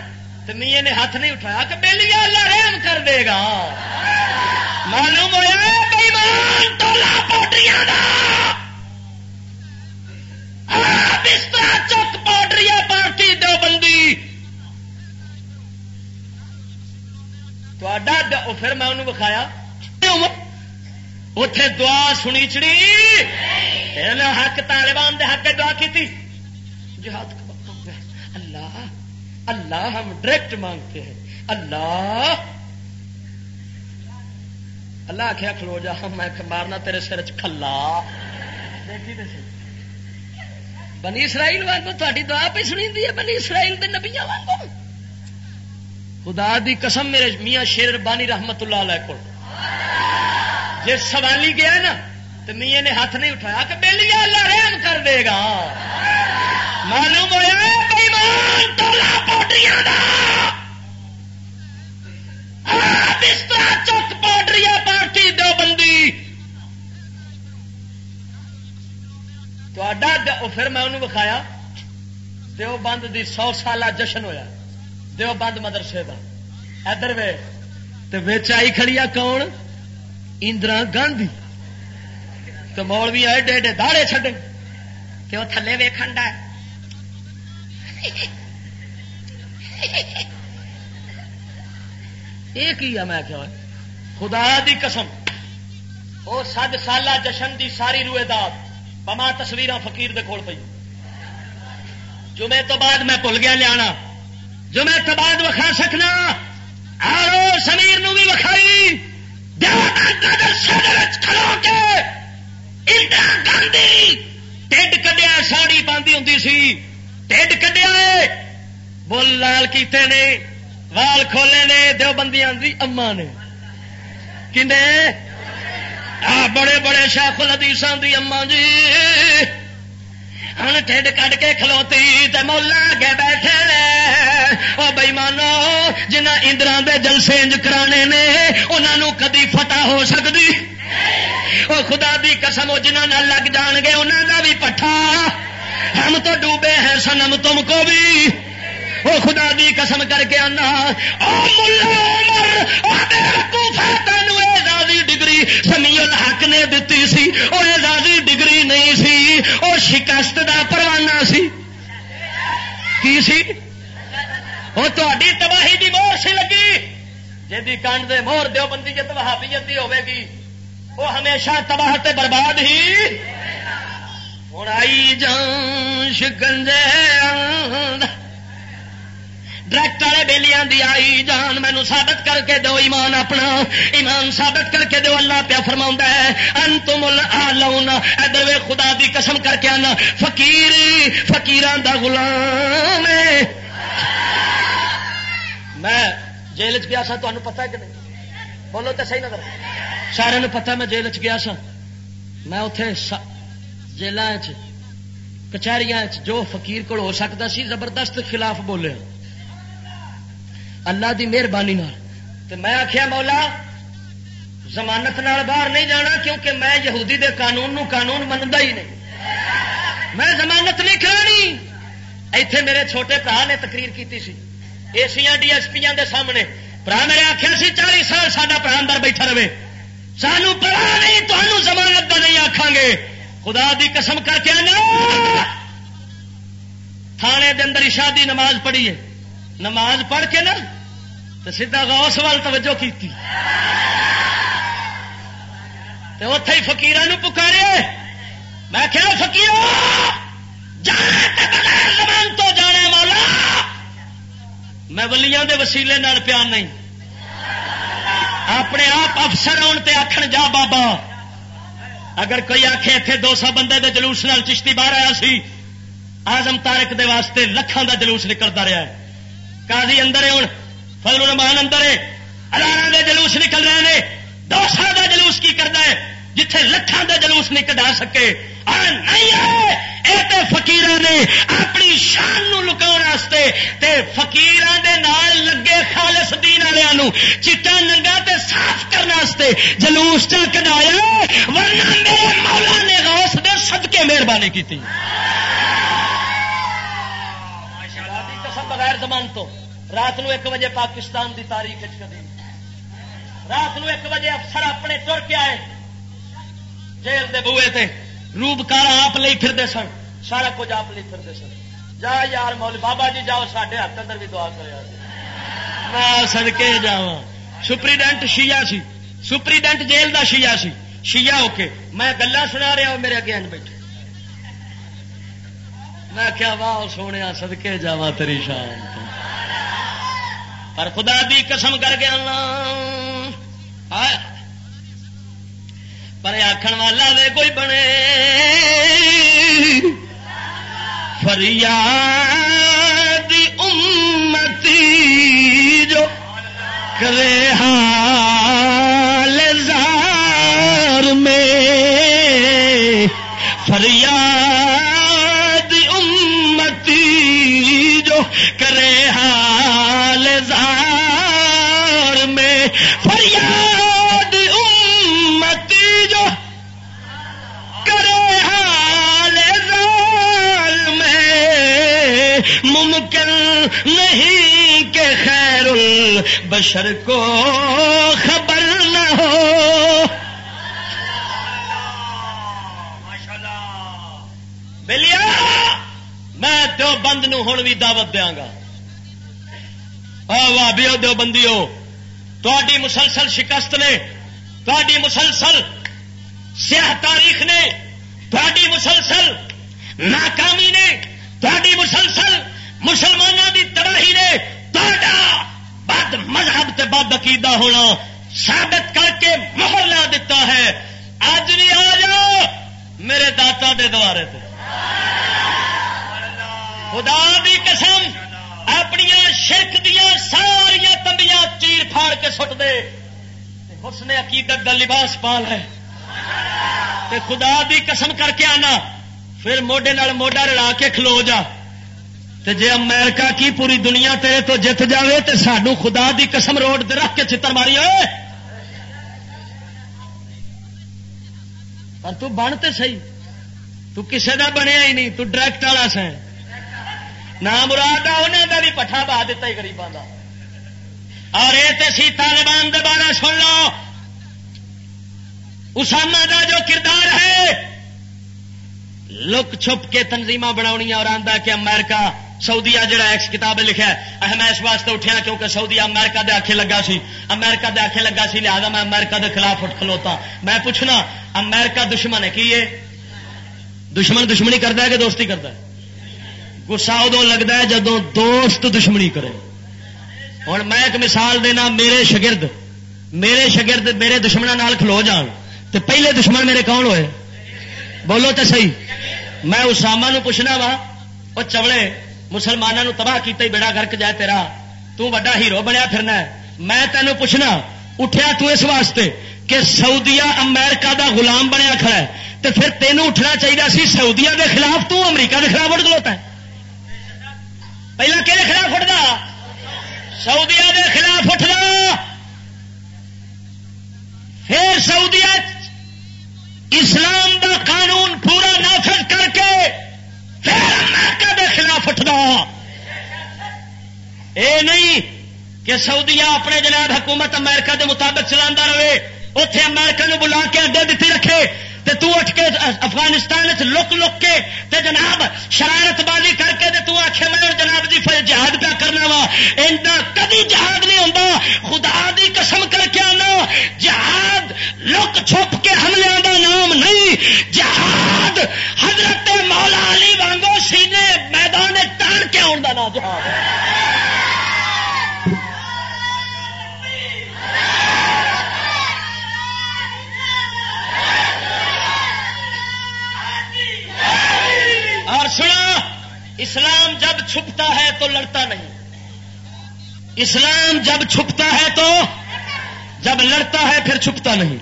تو میاں نے ہاتھ نہیں اٹھایا کہ بہلی اللہ رحم کر دے گا. معلوم ہوا بےمان ٹولا پوٹریاں بستر چک پاؤڈری پارٹی دو بندی۔ پھر میں انہوں بکھایا اتے دعا سنی چڑی۔ حق طالبان دے حق دعا کی جہاد اللہ اللہ ہم ڈائریکٹ مانگتے ہیں۔ اللہ اللہ آخیا کھلو جا میں مارنا تیرے سر چلا بنی اسرائیل وانگو تاری دعا پہ سنی ہے بنی اسرائیل دے نبیا وانگو۔ خدا دی قسم میرے میاں شیر بانی رحمت اللہ علیہ کو جی سوالی گیا نا تو میاں نے ہاتھ نہیں اٹھایا کہ بہلی اللہ رحم کر دے گا۔ معلوم ہوا انہوں بکھایا دیوبند دی سو سالہ جشن ہویا، دیوبند مدرسے کا ادھر وے تو آئی کھڑی کون؟ اندرا گاندھی۔ تو مول بھی ایڈے ایڈے داڑے چھڈے کہ وہ تھلے ویکھن ڈا یہ کی ہے میں کیا خدا دی قسم، وہ سد سالہ جشن دی ساری روئے داد بما تصویر فقیر دے کول پی جمعے تو بعد میں بھول گیا لیا جمعے تو بعد وکھا سکنا۔ آرو سمیر نو بھی وکھائی۔ کھلو کے اندرا گاندھی ٹھڈ کڈیا ساڑی باندھی ہوں سی۔ ٹھڈ کڈیا بول لال کیتے نے، وال کھولے نے دو بندیاں دی اما نے۔ کنے بڑے بڑے شیخ الحدیثاں دی اما جی۔ ہن ٹھڈ کٹ کے کھلوتی تے مولا اگے بیٹھے وہ او مانو جنہ اندرا دے جلسے انج کرانے نے انہوں کدی فتح ہو سکتی وہ خدا دی قسم جنہ نہ لگ جان گے انہوں کا بھی پٹھا ہم تو ڈوبے ہیں سنم تم کو بھی وہ خدا دی قسم کر کے آنا۔ اعزازی ڈگری سمی الحق نے دتی سی۔ وہ اعزازی ڈگری نہیں سی وہ شکست دا پروانہ سی۔ کی سی؟ وہ تاری تباہی دی مور سی لگی۔ جی کنڈ دے مور دیو بندی جی تباہی جتی ہوے گی وہ ہمیشہ تباہ تے برباد ہی۔ ہوں آئی جان شکنجے ڈائریکٹ والے بےلیاں دی آئی جان مینو ثابت کر کے دو ایمان اپنا۔ ایمان ثابت کر کے دو اللہ پیا فرما ہے۔ انتم آلون ادھر خدا دی قسم کر کے آنا۔ فقیر، فقیران دا غلام میں جیل چ گیا سا تمہیں پتا کہ نہیں؟ بولو تو صحیح نظر۔ سارے پتا میں جیل چ گیا سا۔ میں اتے جیل کچہری جو فقیر کو ہو سکتا سی، زبردست خلاف بولے اللہ دی مہربانی میں آخیا مولا زمانت نال باہر نہیں جانا کیونکہ میں یہودی دے قانون نو قانون منتا ہی نہیں۔ میں زمانت نہیں کرانی ایتھے میرے چھوٹے برا نے تقریر کی سی۔ ڈی ایس پی دے سامنے۔ برا میرے آخیا سی چالیس سال ساڈا برا اندر بیٹھا رہے۔ سانو پڑا نہیں تمہوں زمانت کا نہیں آخان گے۔ خدا دی قسم کر کے آنا۔ تھانے دے اندر شادی نماز پڑھی ہے نماز پڑھ کے نا تو سیدا غوث وال توجہ کی اتے ہی فکیر پکارے۔ میں کیا فکیر زبان تو جانے مولا! میں ولیاں دے وسیلے نال پیار نہیں۔ اپنے آپ افسر آن آخر جا بابا۔ اگر کوئی آخے اتنے دو سو بندے دے جلوس نال چشتی باہر آیا سی آزم تارک دے واسطے لکھان دا جلوس نکلتا رہا ہے۔ قاضی اندر ہوں فضل الرحمان اندر ہزار دے جلوس نکل رہے ہیں۔ دو سال کا جلوس کی کرتا ہے۔ جتھے لکھان دے جلوس نہیں کٹا سکے۔ نہیں فکیر نے اپنی شان لکاؤ تے فکیر نال لگے خالص دین والوں چٹا ننگا تے صاف کرنے جلوس چ کٹایا ورنہ میرے مولا نے غوث دے صدقے مہربانی کی بغیر زمان تو۔ رات نو ایک بجے پاکستان دی تاریخ رات نو ایک بجے افسر اپنے تر کے آئے. جیل دے بوئے تے. روب آپ لے پھرتے سن. سارا کچھ آپ لے پھرتے سن. جا یار مول بابا جی جاؤ سڈے ہاتھ اندر بھی دعا کر سڑکے جا سپریڈینٹ شیعہ سی. سپریڈینٹ جیل دا شیعہ سی. شیعہ ہو کے. میں گلا سنا رہا ہوں، میرے اگے بیٹھے. میں کیا واہ سونے سدکے جا تیری شان. پر خدا دی قسم کر گیا پر آخر والا دے کوئی بنے۔ فریاد امتی جو کرے ہاں۔ ممکن نہیں کہ خیر البشر کو خبر نہ ہو۔ بلیا میں دو بند ہوں بھی دعوت دیا گا۔ واہ بھی دو بندی ہو تاری مسلسل شکست نے تاری مسلسل سیاہ تاریخ نے تاری مسلسل ناکامی نے تھی مسلسل مسلمانوں کی تباہی نے بد مذہب تے بد عقیدہ ہونا ثابت کر کے مہر لا دیتا ہے۔ اج بھی آ جاؤ، میرے داتا دے دوارے تے۔ خدا دی قسم اپنی شرک دیا ساریا تمبیاں چیر پھاڑ کے سٹ دے۔ اس نے عقیدت کا لباس پال ہے تے خدا دی قسم کر کے آنا۔ پھر موڈے نال موڈا رلا کے کھلو جا۔ تے جے امریکہ کی پوری دنیا تیرے تو جت جاوے تے سانو خدا دی قسم روڈ رکھ کے چتر ماری ہوئے پر تو بن تے صحیح تو کسے دا بنیا ہی نہیں، تو ڈائریکٹ والا سا نام مراد انہوں کا بھی پٹھا بہا دیتا ہی گریبان کا اور یہ تو سی طالبان دوبارہ سن لو۔ اسامہ دا جو کردار ہے لک چھپ کے تنظیم بنا اور آتا کہ امریکہ سعودیا جڑا ایکس کتاب لکھا ہے۔ میں اس واسطے اٹھیا کیونکہ سعودیا امریکہ دے آخے لگا سی۔ امریکہ دے آخے لگا سی، لہذا میں امریکہ دے خلاف اٹھ کھلوتا۔ میں پوچھنا، امریکہ دشمن ہے، کی ہے؟ دشمن دشمنی کرتا ہے کہ دوستی کرتا ہے؟ گسا ادو لگتا ہے جدو دوست دشمنی کرے۔ ہوں میں ایک مثال دینا، میرے شگرد میرے شگرد میرے دشمنوں کھلو جان۔ تو پہلے دشمن میرے کون ہوئے؟ بولو تو صحیح۔ میں اسامہ نو پوچھنا وا وہ چوڑے مسلمانوں تباہ کیتا ہی بیڑا گرک جائے تیرا۔ تو بڑا ہیرو بنیا پھرنا میں تینوں پوچھنا، اٹھیا تو اس واسطے کہ سعودیا امریکہ دا غلام بنیا کھڑا ہے۔ تو پھر تینوں اٹھنا چاہیے سی سعودیا دے خلاف تو امریکہ دے خلاف اٹھ گلوتا ہے۔ پہلے کہ خلاف اٹھتا سعودیا کے خلاف اٹھنا پھر سعودیا اسلام دا قانون پورا نافذ کر کے پھر امریکہ کے خلاف اٹھنا۔ اے نہیں کہ سعودیا اپنے جناب حکومت امریکہ دے مطابق چلا رہے اتے امریکہ نو بلا کے اڈے دیتی رکھے، تے تو اٹھ کے افغانستان لک لک کے تے جناب شرارت بازی کر کے تے تو آخ میں جناب جی پھر جہاد پہ کرنا وا۔ کدی جہاد نہیں ہوتا خدا دی قسم کر کے آنا، جہاد لک چھپ جہاد حضرت مولا علی وانگو سینے میدان ٹان کے آن کا نام جہاد اور سنا اسلام جب چھپتا ہے تو لڑتا نہیں۔ اسلام جب چھپتا ہے تو جب لڑتا ہے پھر چھپتا نہیں۔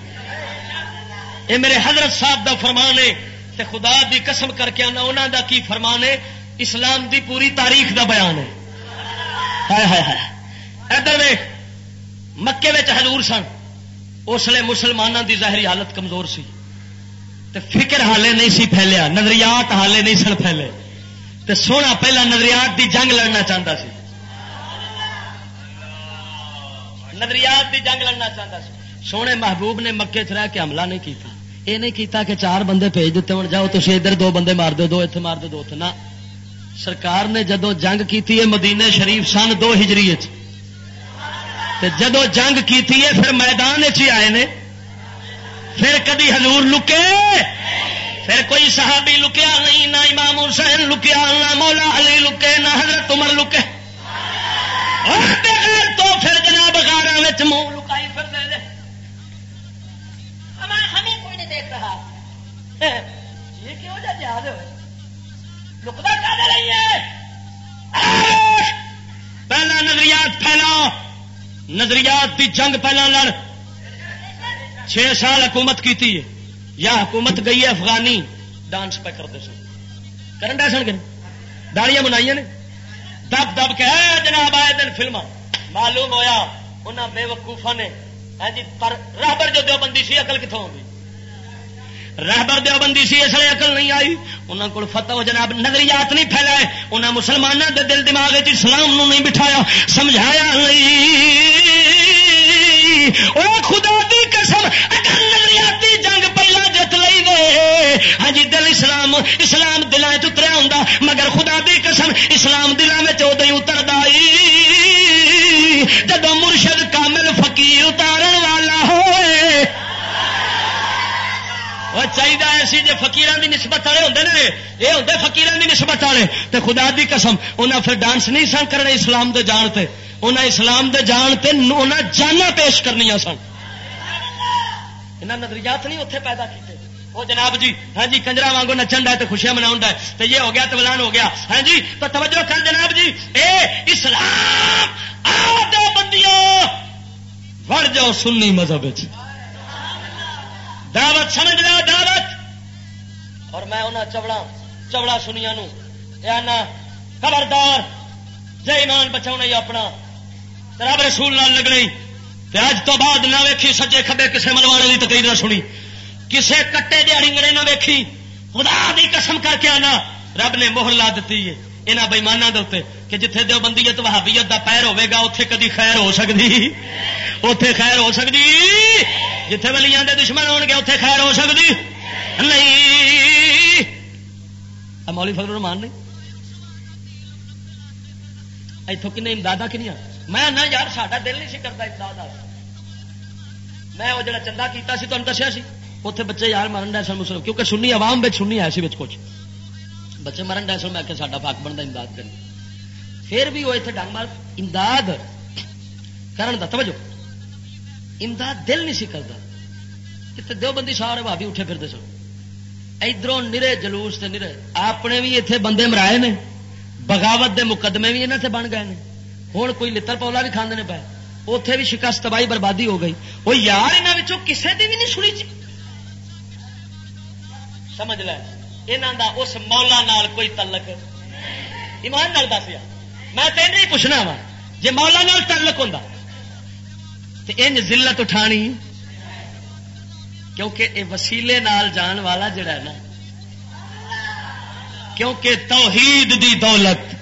یہ میرے حضرت صاحب دا فرمان ہے کہ خدا دی قسم کر کے آنا انہوں دا کی فرمان ہے؟ اسلام دی پوری تاریخ دا بیان ہے۔ ادھر مکے حضور سن۔ اس لیے مسلمانوں دی ظاہری حالت کمزور سی۔ تو فکر حالے نہیں سی پھیلیا، نظریات حالے نہیں سن پھیلے۔ تو سونا پہلا نظریات دی جنگ لڑنا چاہتا سی۔ نظریات دی جنگ لڑنا چاہتا سی۔ سونے محبوب نے مکے چ رہ کے حملہ نہیں کیتا۔ یہ نہیں کیتا کہ چار بندے بھیج دیتے ہوں جاؤ تھی ادھر دو بندے مار دو دو اتنے مار دو دو اتنا سرکار نے جدو جنگ کی مدینے شریف سن دو ہجری جدو جنگ کی پھر میدان چ آئے نے۔ پھر کدی حضور لکے؟ پھر کوئی صحابی لکیا؟ نہیں، نہ امام حسین لکیا، نہ مولا علی لکے، نہ حضرت عمر لکے۔ تو پھر جناب گارا منہ لکائی پھر دے دے ہمیں کوئی نہیں دیکھ رہا یہ کیوں جا جہاد کر رہی ہے۔ پہلا نظریات پھیلا نظریات کی جنگ پہلا لڑ۔ چھ سال حکومت کی یا حکومت گئی ہے افغانی۔ ڈانس پہ کرتے سن۔ کرن ڈا سن داڑیاں بنائی نے۔ دب دب کے جناب آئے دن فلم معلوم ہوا انہوں بے وقوفا نے۔ ہاں جی پر رابر جو دیوبندی سی اقل کتوں آئی رابر دیوبندی سی، اس لیے اقل نہیں آئی۔ انہوں کو فتح جناب نظریات نہیں پھیلائے انہیں مسلمانوں کے دل دماغ اسلام نو نہیں بٹھایا۔ سمجھایا نہیں۔ وہ خدا دی قسم، اگر نظریاتی جنگ پہلا جت لئی دے ہاں جی دل اسلام اسلام دلان چتریا ہوں مگر خدا دی قسم، اسلام دلان میں ادو ہی اترتا چاہیے ایسی جی فکیر کی نسبت والے ہوں نے یہ ہوں فکیر کی نسبت والے تو خدا دی قسم انہیں پھر ڈانس نہیں سن کرنے اسلام دے جان تے انہیں اسلام دے جان تے انہیں جانا پیش کرنی سن۔ نظریات نہیں اتنے پیدا کیتے۔ وہ جناب جی ہاں جی کنجرا وانگو نچن ڈا تو خوشیاں منا تو یہ ہو گیا تو بلان ہو گیا۔ ہاں جی تو توجہ کر جناب جی اے اسلام آ جاؤ بندیوں وڑ جاؤ سنی مذہب دعوت سمجھ لو دعوت؟ اور میں انہیں چوڑا چوڑا سنیا نو خبردار جی ایمان بچا اپنا رب رسول نال لگنی تے اج تو بعد نہ ویکھی، سجے کھبے کسے ملوانے کی تقریر نہ سنی۔ کسے کٹے دیہڑی نہ ویکھی۔ خدا دی قسم کر کے آنا۔ رب نے موہر لا دیتی ہے یہاں بئیمانوں کے اتنے کہ جتھے دو بندیت وہابیت کا پیر ہوے گا اتے کدی خیر ہو سکتی اتے خیر ہو سکتی جتھے ولیاں دے دشمن ہو گے اتے خیر ہو سکتی نہیں۔ مولی فضل رحمان نہیں اتوں کن امداد کنیا میں نہ یار، ساڈا دل نہیں سی کرتا امداد میں وہ جڑا چندہ کیتا سی تمہیں دسیا سی۔ اتنے بچے یار مرن ڈے سن مسلم کیونکہ سنی عوام بچ سنی آیا سی کچھ۔ بچے مرن ڈے سن، میں کہ ساڈا پاک بنتا امداد کرنا۔ پھر بھی وہ اتنے ڈنگ مار، امداد کرن دا توجہ۔ امداد دل نہیں سی کرتا کتنے دو بندی سارے بھابی اٹھے پھرتے سن۔ ادھر نرے جلوس سے نرے۔ اپنے بھی اتنے بندے مرائے نے۔ بغاوت دے مقدمے بھی یہاں سے بن گئے ہیں ہوں کوئی لتر پولا بھی کھانے پائے اتے بھی شکست تباہی بربادی ہو گئی۔ وہ یار یہاں کسے کی بھی نہیں سنی چی سمجھ لے۔ یہاں دا اس مولا نال کوئی تعلق۔ ایمان نال دس میں تین ہی پوچھنا وا۔ جی مولا نال تعلق ہوں ان ذلت اٹھانی کیونکہ یہ وسیلے نال جان والا جڑا ہے نا، کیونکہ توحید دی دولت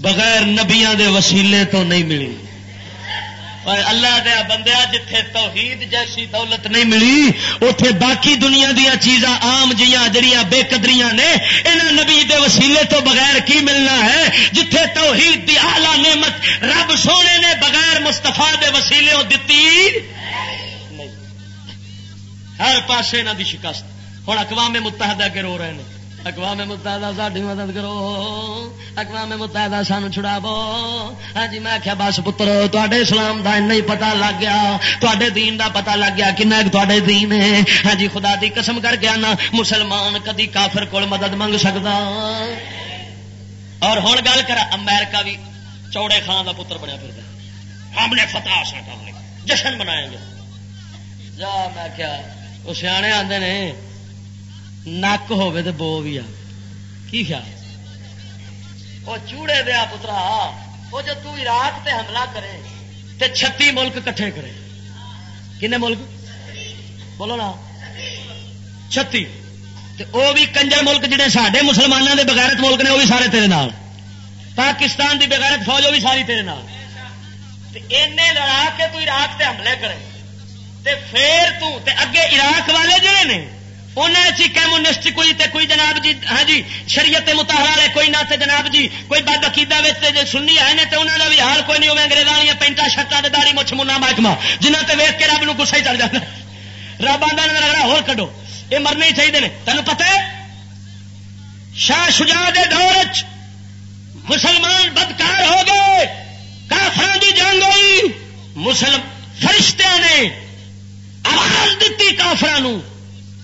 بغیر نبیاں دے وسیلے تو نہیں ملی۔ اور اللہ دیا بندیا جتھے توحید جیسی دولت نہیں ملی اتے باقی دنیا دیا چیزاں آم جیاں جڑیاں بے قدریاں نے، انہاں نبی دے وسیلے تو بغیر کی ملنا ہے؟ جتھے توحید دی آلہ نعمت رب سونے نے بغیر مستفا دے وسیلے دتی ہر پاسے انہوں دی شکست۔ ہوں اقوام متحدہ کے رو رہے ہیں اقوام متحدہ ساری مدد کرو۔ اقوام متحدہ سان چھڑاو۔ ہاں جی میں آخیا بس پتر تے اسلام کا نہیں پتا لگ گیا۔ تے دین دا پتا لگ گیا۔ کن تے دین ہے۔ ہاں جی خدا دی قسم کر گیا نا مسلمان کدی کافر کول مدد منگ سکتا اور ہوں گل کر امیرکا بھی چوڑے خان کا پتر بنیا پھر ہم نے فتح سا جشن منائیں گے۔ جا، میں کیا وہ سیانے آتے نے نک تو بو بھی آ۔ کی خیال؟ وہ چوڑے دیا پترا وہ جو تو عراق تے حملہ کرے تے چھتی ملک کٹھے کرے۔ کن ملک؟ بولو نا۔ چھتی۔ تے وہ بھی کنجر ملک جڑے سارے مسلمانوں دے بغیرت ملک نے وہ بھی سارے تیرے نال۔ پاکستان دی بغیرت فوج وہ بھی ساری تیرے نال۔ اینے لڑا کے تو عراق تے حملے کرے۔ تے پھر تو، تے اگے عراق والے جڑے نے انہیں کیمونسٹ کوئی تے کوئی جناب جی ہاں جی شریعت متحر والے کوئی نہ جناب جی کوئی بد عقیدہ جی سننی آئے تو انہوں کا بھی حال کوئی نہیں ہوگا انگریزاں پینٹا شرٹا داری مچھ منا محکمہ جنہ تے ویک کے رب نو گسا ہی چل جاتا رب آدھا رگڑا ہو کڈو، یہ مرنے ہی چاہیے تینوں پتہ ہے؟ شاہ شجا دے دور مسلمان بدکار ہو گئے کافران دی جنگ ہوئی، مسلم فرشتہ نے آواز دیتی کافرانوں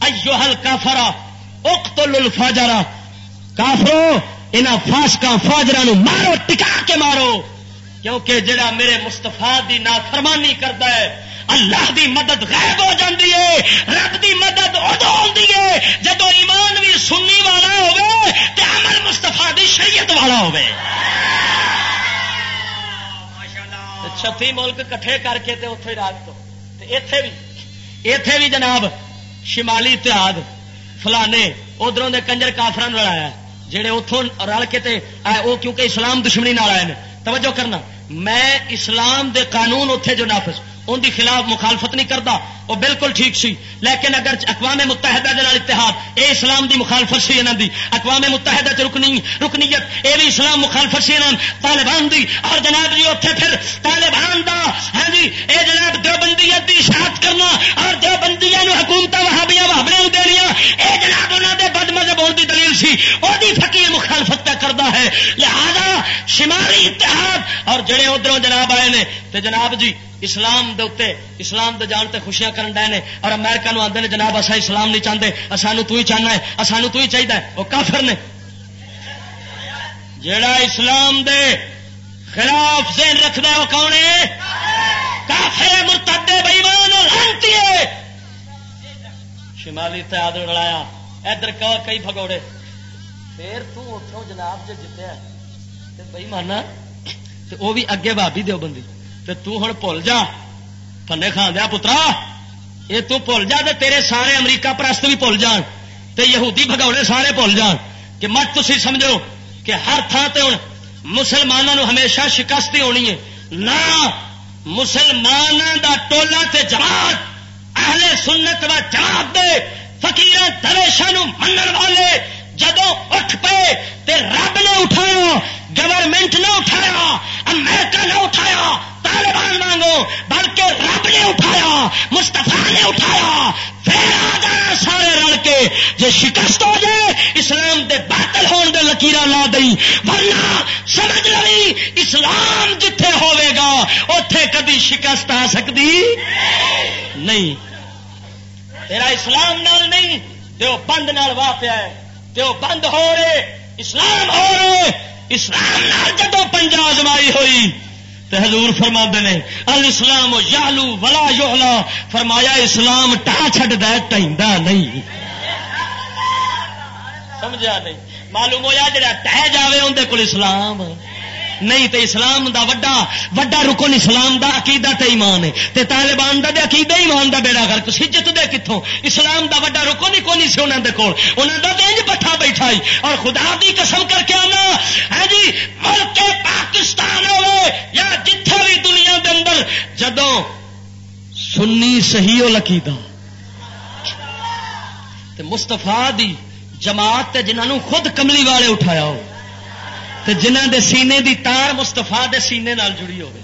کافران ایوہل کافرا اقتل الفاجرا کافرو انہاں فاسکاں فاجراں نو مارو ٹکا کے مارو. کیونکہ جڑا میرے مستفا دی نافرمانی کرتا ہے اللہ دی مدد غائب ہو جاتی ہے رب دی مدد ادو ہوتی ہے. جب ایمان بھی سنی والا ہوگا تو عمل مستفا دی شریعت والا ہوگا چھتی ملک کٹھے کر کے اتے رات تو۔ اتے بھی اتے بھی جناب شمالی اتحاد، فلانے ادھر کنجر کافران لڑایا جہے اتوں رل کے تے وہ کیونکہ اسلام دشمنی نال آئے توجہ کرنا، میں اسلام دے قانون اتنے جو نافذ ان کی خلاف مخالفت نہیں کرتا وہ بالکل ٹھیک سی۔ لیکن اگر اقوام متحدہ دے اتحاد، اے اسلام دی مخالفت سی انہوں دی۔ اقوام متحدہ چ رکنی، رکنیت، اے بھی اسلام مخالفت سی انہوں طالبان دی، اور جناب جی اتنے پھر طالبان دا ہاں جی اے جناب دیوبندیت دی اشاعت کرنا، اور دیوبندیاں حکومت وہابیاں وہابڑے دینیا اے جناب انہوں دے بد مذہب ہونے دی دلیل سی۔ وہ فقیر مخالفت پہ کرتا ہے۔ لہذا شمالی اتحاد، اور جڑے ادھروں جناب آئے نے، تے جناب جی اسلام دے اتے اسلام دے جان تے خوشیاں کرن ڈے نے، اور امریکہ نو آدھے جناب اصا اسلام نہیں چاہتے سانو تو ہی چاہنا ہے سانو تو ہی چاہیے وہ کافر نے۔ جڑا اسلام دے خلاف ذہن رکھتا ہے، وہ کون ہے؟ کافر مرتدے بئیمان لانتی ہے۔ شمالی اتحاد لڑایا ادھر کئی بھگوڑے۔ پھر تو اتوں جناب جو جتیا بئی مانا وہ بھی اگے بھابی دو بندی۔ تو ہوں بھول جا۔ پنے کھان دیا پترا۔ یہ تو بھول جا تیرے سارے امریکہ پرست بھی بھول جان۔ تے یہودی بگاؤنے سارے بھول جان۔ کہ مت تھی سمجھو کہ ہر تھان سے ہوں مسلمانوں ہمیشہ شکست ہی ہونی ہے۔ نہ مسلمان دا ٹولا تے جماعت اہل سنت و جماعت دے فکیر درویشا من والے جدو اٹھ پے تے رب نے اٹھایا گورنمنٹ نے اٹھایا امریکہ نے اٹھایا طالبان مانگو بلکہ رب نے اٹھایا مستفا نے اٹھایا۔ پھر آ جانا سارے رل کے جی شکست ہو جائے، اسلام دے باطل ہون دے لکیر لا دئی۔ ورنہ سمجھ لوی، اسلام جتھے ہوئے گا اتے کدی شکست آ سکتی نہیں۔ تیرا اسلام نال نہیں تو بند نال واہ پیا ہے تو بند ہو رہے، اسلام ہو رہے۔ اسلام نال جدو پنجا آزمائی ہوئی تو حضور فرما نے السلام یالو ولا یولا فرمایا اسلام ٹا چڈ ٹہندا نہیں۔ سمجھا نہیں؟ معلوم ہوا جا ٹہ جائے اندر کول اسلام۔ نہیں تے اسلام دا وڈا وڈا رکن اسلام دا عقیدہ تے ایمان ہے۔ تے طالبان دا دے عقیدہ ایمان دا بیڑا گھر۔ سجت دے کتوں اسلام دا وڈا رکن ہی کونی سی انہوں دے کول؟ انہوں دا دینج پٹھا بیٹھا ہی اور خدا دی قسم کر کے آنا۔ ہے جی ملک پاکستان ہوئے یا جتھے بھی دنیا دے اندر، جدوں سنی صحیح ہو لکیدہ تے مستفا دی جماعت تے جنہوں خود کملی والے اٹھایا ہو۔ جنہ دے سینے دی تار مستفا دے سینے نال جڑی ہوگی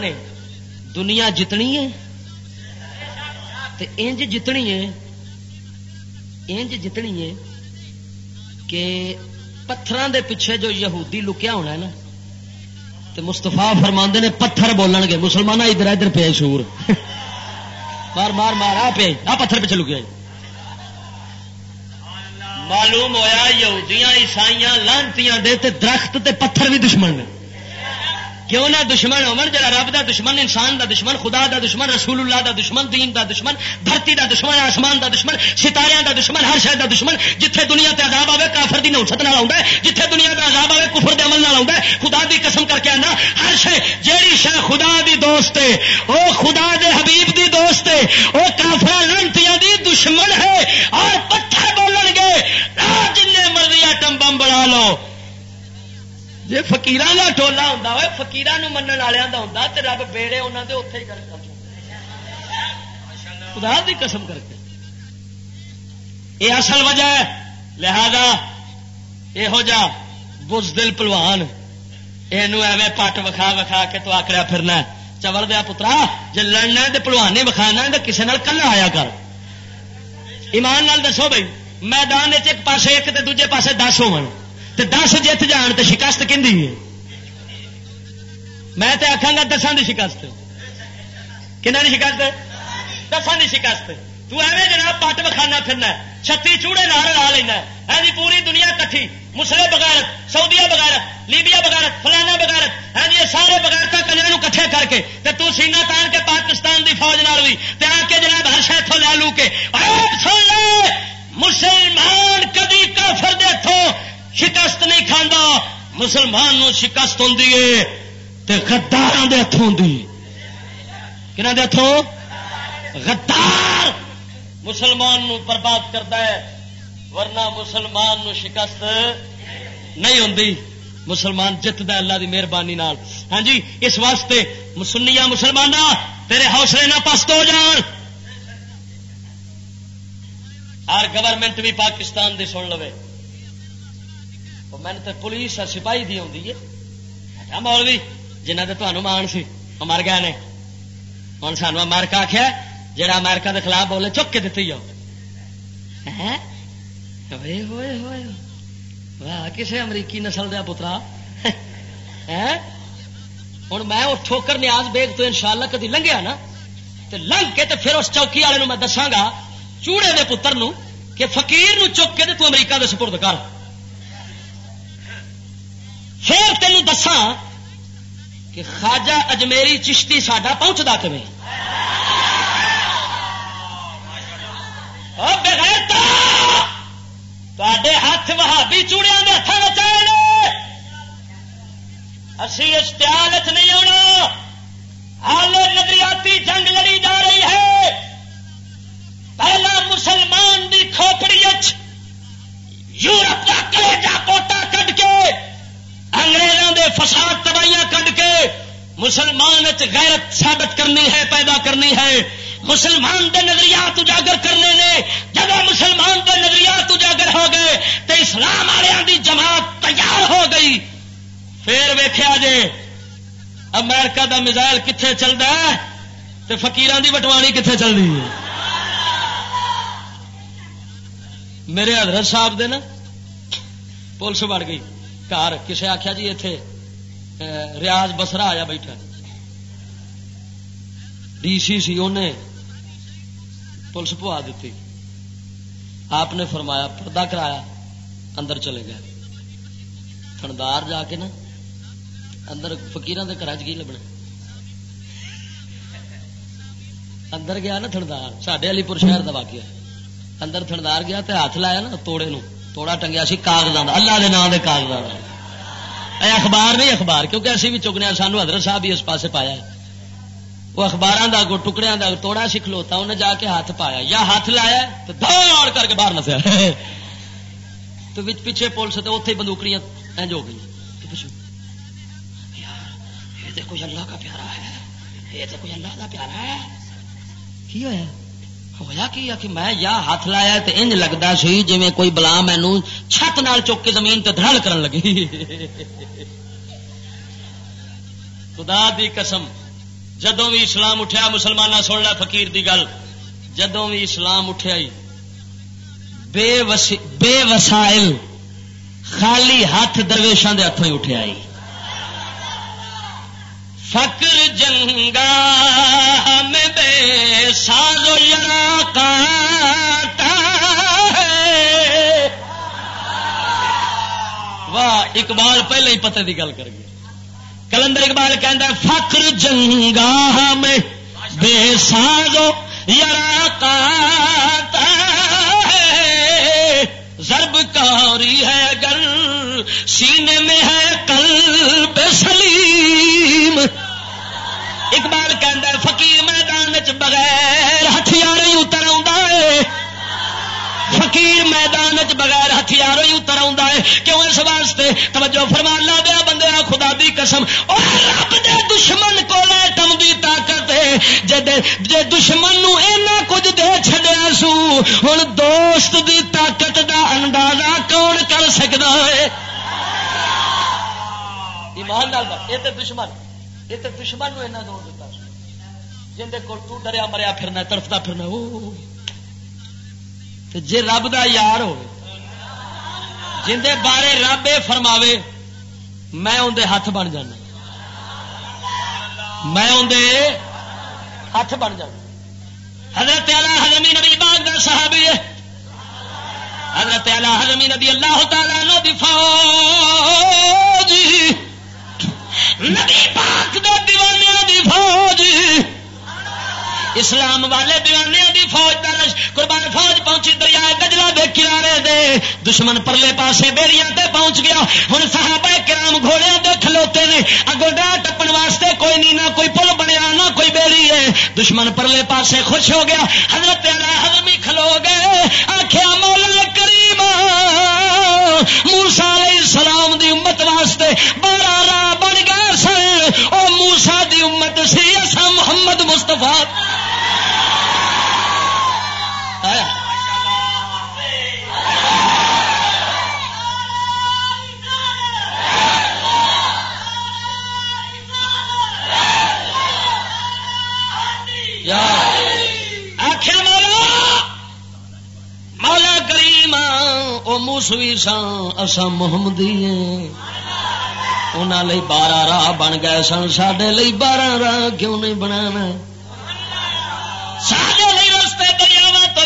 نے دنیا جتنی ہے انج جتنی ہے، انج جتنی ہے کہ پتھر دے پیچھے جو یہودی لکیا ہونا ہے نا تو مستفا فرما نے پتھر بولن گے مسلمان ادھر ادھر پہ سور مار مار مار، آ پہ آ پتھر پیچھے لکیا جی۔ معلوم ہوا یہودیاں عیسائیاں لانتی دے تے درخت تے پتھر بھی دشمن نے۔ کیوں نہ دشمن ہون جا رب دا دشمن، انسان دا دشمن، خدا دا دشمن، رسول اللہ دا دشمن، دین دا دشمن، دھرتی دا دشمن، آسمان دا دشمن ستارے دا دشمن، ہر شہر دا دشمن، جتھے دنیا تے عذاب آئے کافر دی نوسط نال آؤں جتھے دنیا دا عذاب آئے کفر دے عمل نال آؤں خدا دی قسم کر کے آنا ہر شہ جیڑی شہ خدا دی دوست ہے، او خدا دے حبیب دی دوست ہے، او کافر لنٹیاں دی دشمن ہے، اور پتھر بولن گے جن مرضی ایٹم بم بنا لو۔ جی فکیر کا ٹولا ہوں فکیر من والوں کا ہوں تو رب بیڑے انہوں نے اتے ہی کر خدا کی قسم کر کے یہ اصل وجہ ہے لہذا یہو جا بزدل پلوان یہ پٹ وکھا وکھا کے تو آکڑیا پھرنا چور دیا پترا جی لڑنا تو پلوانے وکھانا تو کسی نال کلا آیا کر ایمان نال دسو بھائی میدان ایک پاسے ایک تو دجے پاسے دس ہو تو دس جت جان تو شکست کہ میں تو آخا گا دسان کی شکست۔ کنہ کی شکست؟ دسان کی شکست۔ تو ایویں جناب پٹ بخانا پھرنا چھتی چوڑے نال لا لینا ہے۔ جی پوری دنیا کٹھی۔ مسلے بغیرت سعودیا بغیرت، لیبیا بغیرت، فلانا بغیرت۔ ہے جی سارے بغیرتا کنجر کٹھے کر کے تے تو سینہ تان کے پاکستان دی فوج نال بھی تے آ کے جناب ہر شہر تو لے لو کے۔ سن لے مسلمان کدی کافر دے ہاتھوں شکست نہیں کھانا مسلمان نو شکست ہوں گدار دے ہاتھوں کنہ دے ہاتھوں غدار۔ مسلمان نو برباد کرتا ہے، ورنہ مسلمان نو شکست نہیں ہوں مسلمان جتدا اللہ دی مہربانی ہاں جی اس واسطے سنیا مسلمان تیرے حوصلے نہ پست ہو جان۔ ہر گورنمنٹ بھی پاکستان دی سن لو میں تو پولیس سپاہی دی آتی ہے مولوی جنہ کے تمہیں مان سی مر گئے نے ہوں سانو امیرکا آخیا جہاں امیرکا کے خلاف بولے چک کے دیتی جاؤ ہوئے ہوئے واہ کسے امریکی نسل دیا پترا ہوں میں وہ ٹھوکر نیاز بیگ تو ان شاء اللہ کدی لنگیا نا تو لنگ کے تو پھر اس چوکی والے میں دساگا چوڑے دے پتر نو کہ فقیر نو چک کے تو امریکہ دے سپرد کر پھر تینوں دساں کہ خواجہ اجمیری چشتی ساڈا پہنچتا کبھی بغیر تے ہاتھ وہابی چوڑیا کے ہاتھ بچائے اسی اشتہار نہیں آنا۔ حال نظریاتی جنگ لڑی جا رہی ہے۔ پہلا مسلمان کی کھوپڑی یورپ کا کلیجا کوٹا کٹ کے فساد تباہیاں کٹ کے مسلمان غیرت ثابت کرنی ہے، پیدا کرنی ہے۔ مسلمان دے نظریات اجاگر کرنے نے جب مسلمان دے نظریات اجاگر ہو گئے تو اسلام والوں دی جماعت تیار ہو گئی۔ پھر ویخیا جے، امریکہ دا میزائل کتنے چلتا ہے؟ تو فکیران دی بٹوانی کتنے چل رہی ہے؟ میرے حضرت صاحب دے نا، پولیس بڑھ گئی، گھر، کسے آخیا جی اتے ریاض بسرا آیا بیٹھا۔ ڈی سی سی انہیں پولیس پوا دیتی۔ آپ نے فرمایا، پردہ کرایا، اندر چلے گئے۔ تھندار جا کے نا، اندر فکیر کے گھر کی لبنا۔ اندر گیا نا تھندار سڈے علی پور شہر کا واقعہ۔ اندر تھندار گیا تے ہاتھ لایا نا توڑے نو۔ توڑا ٹنگیا سی کاغذات اللہ کے نام کے کاغذات اے اخبار نہیں اخبار، کیونکہ اسی بھی چکنے سانو حضرت صاحب بھی اس پاس پایا ہے۔ وہ اخبار کا ٹکڑے کا توڑا سی کھلوتا انہیں جا کے ہاتھ پایا، یا ہاتھ لایا تو دوڑ کر کے باہر نسیا۔ تو پیچھے پولیس تو اتنے بندوکڑیاں اینج ہو گئی۔ یہ کوئی اللہ کا پیارا ہے؟ یہ تو کوئی اللہ کا پیارا ہے؟ کی ہوا ہوا کی کہ میں یا ہاتھ لایا تو انج لگتا سی جی کوئی بلا مینو چھت نال چک کے زمین تے دھڑ کرن لگی۔ خدا دی قسم جدوں بھی اسلام اٹھیا مسلمان سن لیا فقیر دی گل۔ جدوں بھی اسلام اٹھیا ہی بے, وسی بے وسائل خالی ہاتھ درویشان دے ہاتھوں ہی اٹھیا ہی۔ فکر جنگا میں بے سازو یرا کاٹا واہ، اقبال پہلے ہی پتے کی گل کر گیا۔ کلندر اقبال کہ فکر جنگا میں بے سازو یرا ضرب کاری ہے گر سینے میں ہے کل سلیم۔ اقبال کہ فقیر میدان چ بغیر ہتھیار ہی اتر آ فقیر میدان چ بغیر ہتھیار ہی اتر آ کیوں اس واسطے؟ توجہ فرمان لا دیا بندے خدا دی قسم۔ اور رب دے دشمن کو ٹم دی طاقت ہے۔ جے دشمن نو اینا کچھ دے چھڈیا سو، ہن دوست دی طاقت دا اندازہ کون کر سکتا ہے؟ ایمان نال یہ تے دشمن، یہ تے دشمن نو اینا دور دیتا جن دے کول تو ڈریا مریا پھرنا تڑفتا پھرنا او جے رب دا یار ہو جن دے بارے رب اے فرماوے، میں اندے ہاتھ بن جانا۔ میں اندے ہاتھ بن جانا۔ حضرت اعلی حضرمی نبی باغ دا صحابی ہے۔ حضرت اعلی حضرمی نبی اللہ تعالی نو دی فوج۔ نبی پاک دے دیوانے دی فوج۔ اسلام والے دیوانے دی فوج کا قربان فوج پہنچی دریا گجلا دے کنارے دے۔ دشمن پرلے پاسے بیڑیاں تے پہنچ گیا۔ ہوں صحابہ کرام گھوڑے دے کھلوتے نے اگو ڈا ٹپن واسطے کوئی نہیں نہ کوئی پل بنیا نہ، کوئی بیڑی ہے۔ دشمن پرلے پاسے خوش ہو گیا۔ حضرت حضرمی کھلو گئے۔ آخیا مولا کریم موسا علیہ السلام دی امت واسطے دے بارہ راہ بن گئے سن۔ او موسا دی امت سی اصا محمد مستفا آخیا مولا مولا کریم او موسوی سن اصا محمدی انہوں لئی بارہ راہ بن گئے سن سڈے لی بارہ راہ کیوں نہیں بنا سڈے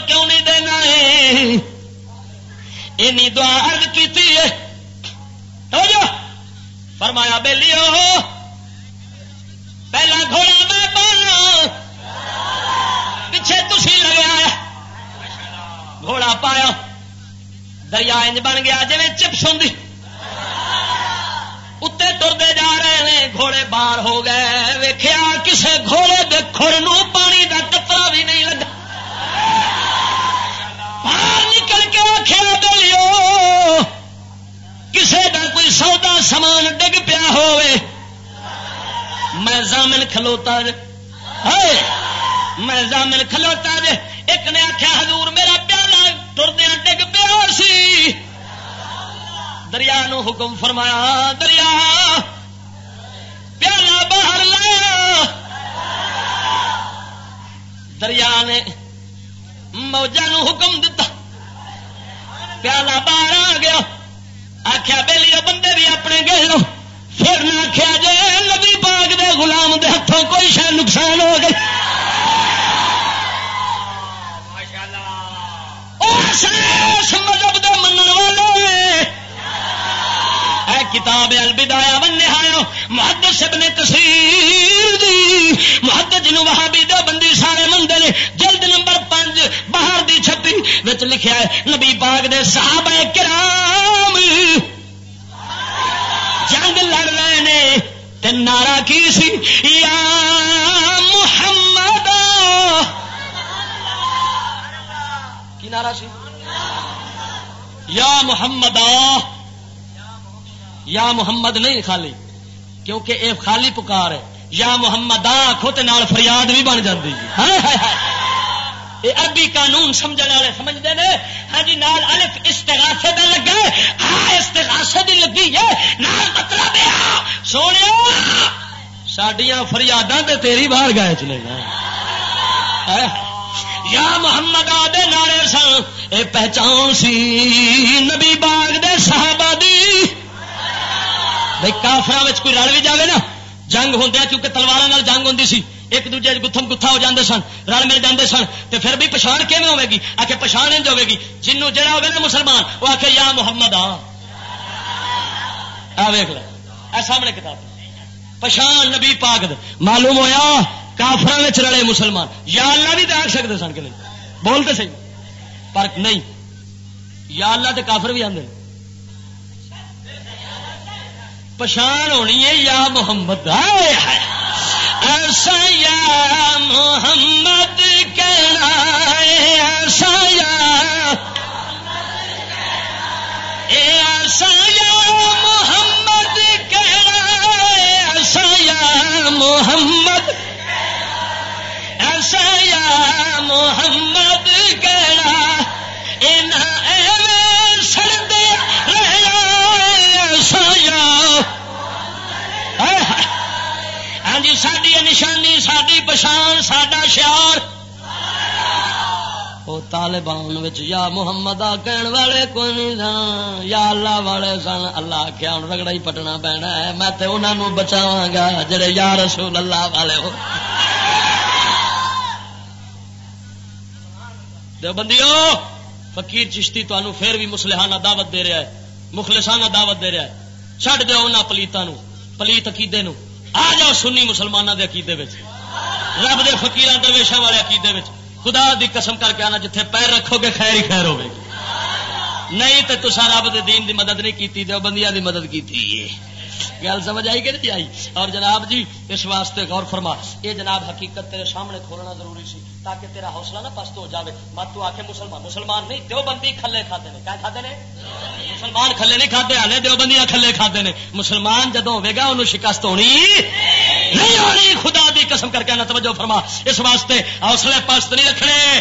کیوں نہیں دینا ہے؟ اینی دعا عرض کی فرمایا بے لیو پہلا گھوڑا میں بولو پیچھے تھی لگیا گھوڑا پایا۔ دریا انج بن گیا جی چپس ہوں اتنے ترتے جا رہے ہیں، گھوڑے باہر ہو گئے۔ ہوئے۔ میں زامن کھلوتا میں زامن کھلوتا جے۔ ایک نے آخیا حضور میرا پیالہ ٹردیا ڈگ پیا سی۔ دریا نو حکم فرمایا، دریا، پیالہ باہر لایا۔ دریا نے موجا نو حکم دتا۔ پیالہ باہر آ گیا۔ آخیا بہلی بندے بھی اپنے گئے پھر نہ آخیا جی نبی پاک دے غلام دے ہاتھوں کوئی شاید نقصان ہو گئی مذہب دے من والے اے کتاب البدایا بنیا محدث ابن کثیر دی، محدث جنوں وہابی دے بندی سارے مندے نے، جلد نمبر پانچ باہر دی چھپی، وچ لکھیا ہے، نبی پاک دے صحابہ کرام، جنگ لڑ رہے نے تے نعرہ کی سی؟ یا محمد! کی نعرہ سی؟ یا محمد! یا محمد نہیں خالی، کیونکہ اے خالی پکار ہے۔ یا محمد! آخو تے فریاد بھی بن جاتی یہ عربی قانون سمجھ والے سمجھتے ہیں۔ ہاں جی نال الف استغاثے دا لگا ہاں استغاثے دی لگی ہے۔ نال مطلب سونے سڈیا فریاداں تے تیری باہر گائے چلے گا۔ یا محمد آدھے نارے سن۔ اے پہچان سی نبی باغ دے صحابہ دی۔ بھائی کافر کوئی رل بھی جاوے نا۔ جنگ ہوں کیونکہ تلوار جنگ ہوں سی۔ ایک دوجے گتھم گتھا ہو جاندے سن، رل مل جاندے سن، تے پھر بھی پچھان کیون ہوے گی؟ آ کے پچھان انج ہوے گی۔ جنوں جڑا ہوگا نا مسلمان وہ آ کے یا محمد آ۔ ویخ لے اے سامنے کتاب۔ پچھان نبی پاک دے۔ معلوم ہویا کافر رلے مسلمان۔ یا اللہ بھی دیکھ سکتے سن کہ نہیں؟ بولتے سی پر نہیں۔ یا اللہ تے کافر بھی آدھے پچھان ہونی ہے یا محمد۔ ایسا یا محمد کہنا ایسا یا ایسا یا محمد کہنا ایسا یا محمد ایسا یا محمد کہنا جی ساری نشانی ساری پچھان، ساڈا شیار طالبان یا محمد آ کہن والے کوئی نہیں سن یا اللہ والے سن اللہ آخیا ہوں رگڑا ہی پٹنا پینا ہے۔ میں تو انہوں بچاوا گا، جڑے یا رسول اللہ والے ہو۔ بندیو، فقیر چشتی تمہیں پھر بھی مسلحانہ دعوت دے رہا ہے، مخلصانہ دعوت دے رہا ہے۔ چڈ دو ان پلیتوں پلیت عقیدے نو آ جاؤ سنی مسلمانوں کے عقیدے رب دے فکیر درویشوں والے عقیدے خدا دی قسم کر کے آنا جتھے پیر رکھو گے خیر ہی خیر ہوگی۔ نہیں تو تصا رب دے دین دی مدد نہیں کی بندیاں دی مدد کی گل سمجھ آئی کہ نہیں آئی؟ اور جناب جی اس واسطے غور فرما، یہ جناب حقیقت تیرے سامنے کھولنا ضروری سی۔ تاکہ تیرا حوصلہ نہ پست ہو جاوے۔ مت تو آ کے مسلمان مسلمان نہیں دو بندی کھلے کھاتے ہیں کیا کھاتے ہیں مسلمان کھلے نہیں کھاتے ہالے دیوبندیاں کھلے کھاتے ہیں مسلمان جدو ہوگا انہوں شکست ہونی نہیں ہونی۔ خدا دی قسم کر کے نہ توجہ فرما۔ اس واسطے حوصلے پست نہیں رکھنے۔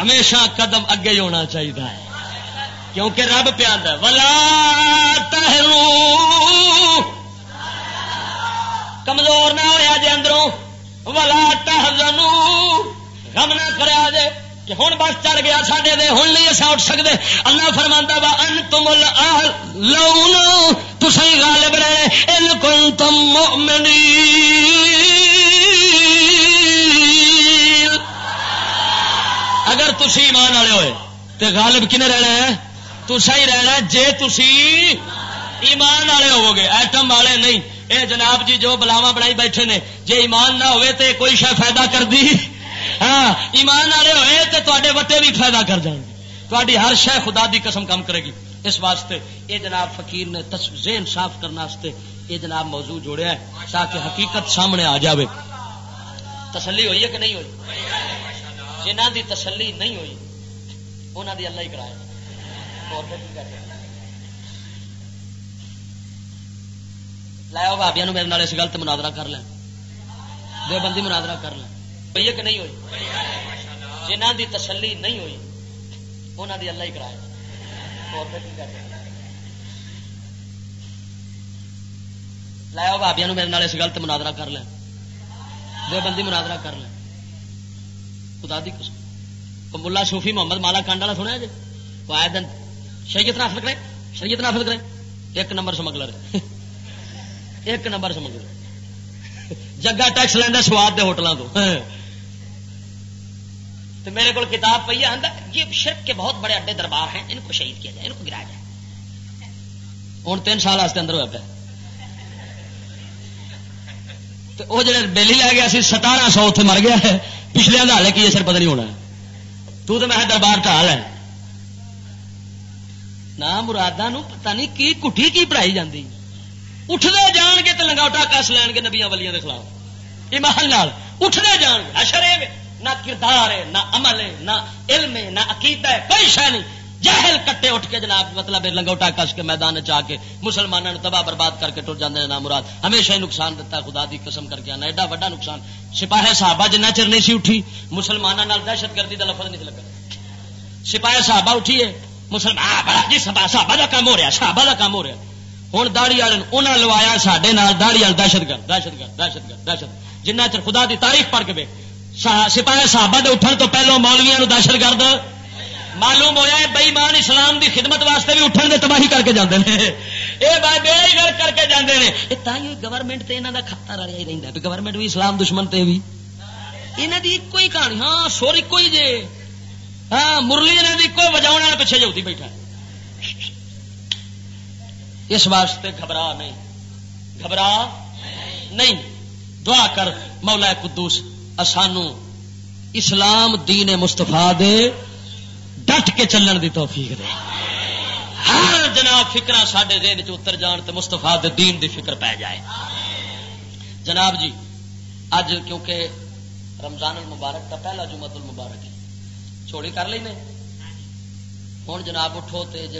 ہمیشہ قدم اگے ہی ہونا چاہیے کیونکہ رب پیاد ولا تہرو کمزور نہ ہوا جی اندروں۔ ولا تحزنو غم نہ کرا جے کہ ہوں بس چڑھ گیا سڈے دے ہوں نہیں اصا اٹھ سکتے اللہ فرما وا ان تم لو تھی غالب رہے ان کن تم اگر تھی ایمان والے ہوئے تو غالب کنے رہنا ہے؟ تسا ہی رہنا جے تھی ایمان والے ہوو گے ایٹم والے نہیں۔ اے جناب جی جو بلاوا بنائی بیٹھے نے، جے ایمان نہ ہوئے تے کوئی شہ فائدہ کر دی ہاں ایمان والے ہوئے تے تے وٹے بھی فائدہ کر جان۔ تاری ہر شہ خدا دی قسم کام کرے گی۔ اس واسطے یہ جناب فقیر نے ذہن صاف کرنے یہ جناب موضوع جوڑیا ہے، تاکہ حقیقت سامنے آ جاوے۔ تسلی ہوئی ہے کہ نہیں ہوئی؟ جنہ دی تسلی نہیں ہوئی انہوں دی اللہ ہی کرایا لایا بھابیا نو میرے اس گلت مناظرہ کر لیں۔ دو بندی مناظرہ کر لیں۔ ہوئی کہ نہیں ہوئی؟ جنہ دی تسلی نہیں ہوئی انہوں دی اللہ ہی کرایا لایا بھابیا نو میرے اس گلت مناظرہ کر لیں۔ دو بندی مناظرہ کر لیں۔ خدا دی قسم۔ ملا صوفی محمد مالا کانڈ والا سنیا جی؟ وہ آئے دن شریعت نافذ کرے شریعت نافذ کرے ایک نمبر سمگلر ایک نمبر سمجھ جگہ ٹیکس لینا سواد دے ہوٹلوں تو۔ ہاں۔ تو میرے کو کتاب پہ یہ شرک کے بہت بڑے اڈے دربار ہیں، ان کو شہید کیا جائے، ان کو گرایا جائے۔ ہوں تین سال واسطے اندر ہوا پہ تو وہ جڑے بےلی لے گیا سی، ستارہ سو اتنے مر گیا ہے۔ پچھلے ہالے کی اثر پتہ نہیں ہونا تو تو میں دربار ٹال ہے نہ مرادہ پتہ نہیں کی کٹھی کی پڑھائی جاتی اٹھتے جان گے تو لنگوٹا کس لین گے نبیا ولیاں کے خلاف؟ ایمان لال اٹھتے جان گے اشر نہ کردار ہے، نہ عمل ہے، نہ علم ہے، نہ عقیدہ ہے، کوئی شہ نہیں۔ جہل کٹے اٹھ کے جناب مطلب لنگوٹا کس کے میدان چاہ کے مسلمانوں نے تباہ برباد کر کے ٹر جاتے ہیں مراد۔ ہمیشہ ہی نقصان دیتا خدا دی قسم کر کے آنا، ایڈا وا نقصان۔ سپاہی صحابہ جنہ چر نہیں سی اٹھی مسلمانوں دہشت گردی کا لفظ نہیں لگا۔ سپاہی صحابہ اٹھیے مسلمان جی صحابہ کا کام ہو رہا صحابہ کا کام ہو رہا ہوں داڑی والے انہیں لوایا سڈے داڑی والے دہشت گرد دہشت گرد دہشت گرد، دہشت جنہ چر خدا دی تاریخ پڑھ کے سپاہی صحابہ دے اٹھن تو پہلو مولویا دہشت گرد۔ معلوم ہوا بئی مان اسلام دی خدمت واسطے بھی اٹھن دے تباہی کر کے جانے یہ بے گھر کر کے جاندے نے۔ جانے ہیں گورنمنٹ یہاں کا کھاتا رہا ہی رہندا رہتا گورنمنٹ بھی اسلام دشمن تے بھی یہاں دی ایک ہی کہانی ہاں سور ایک ہی جے۔ ہاں مرلی یہاں کی کوئی بجاؤ پیچھے جو بیٹھا ہے۔ اس واسطے گھبرا نہیں۔ گھبرا نہیں۔ دعا کر مولا قدوس اسانو اسلام دین مستفا دے ڈٹ کے چلن دی توفیق دے۔ ہر جناب فکر سڈے دین چتر جان تو مستفا دے دین دی فکر پی جائے۔ جناب جی اج کیونکہ رمضان المبارک کا پہلا جمعت المبارک ہے، چھوڑی کر لینے؟ ہوں جناب اٹھو تے جی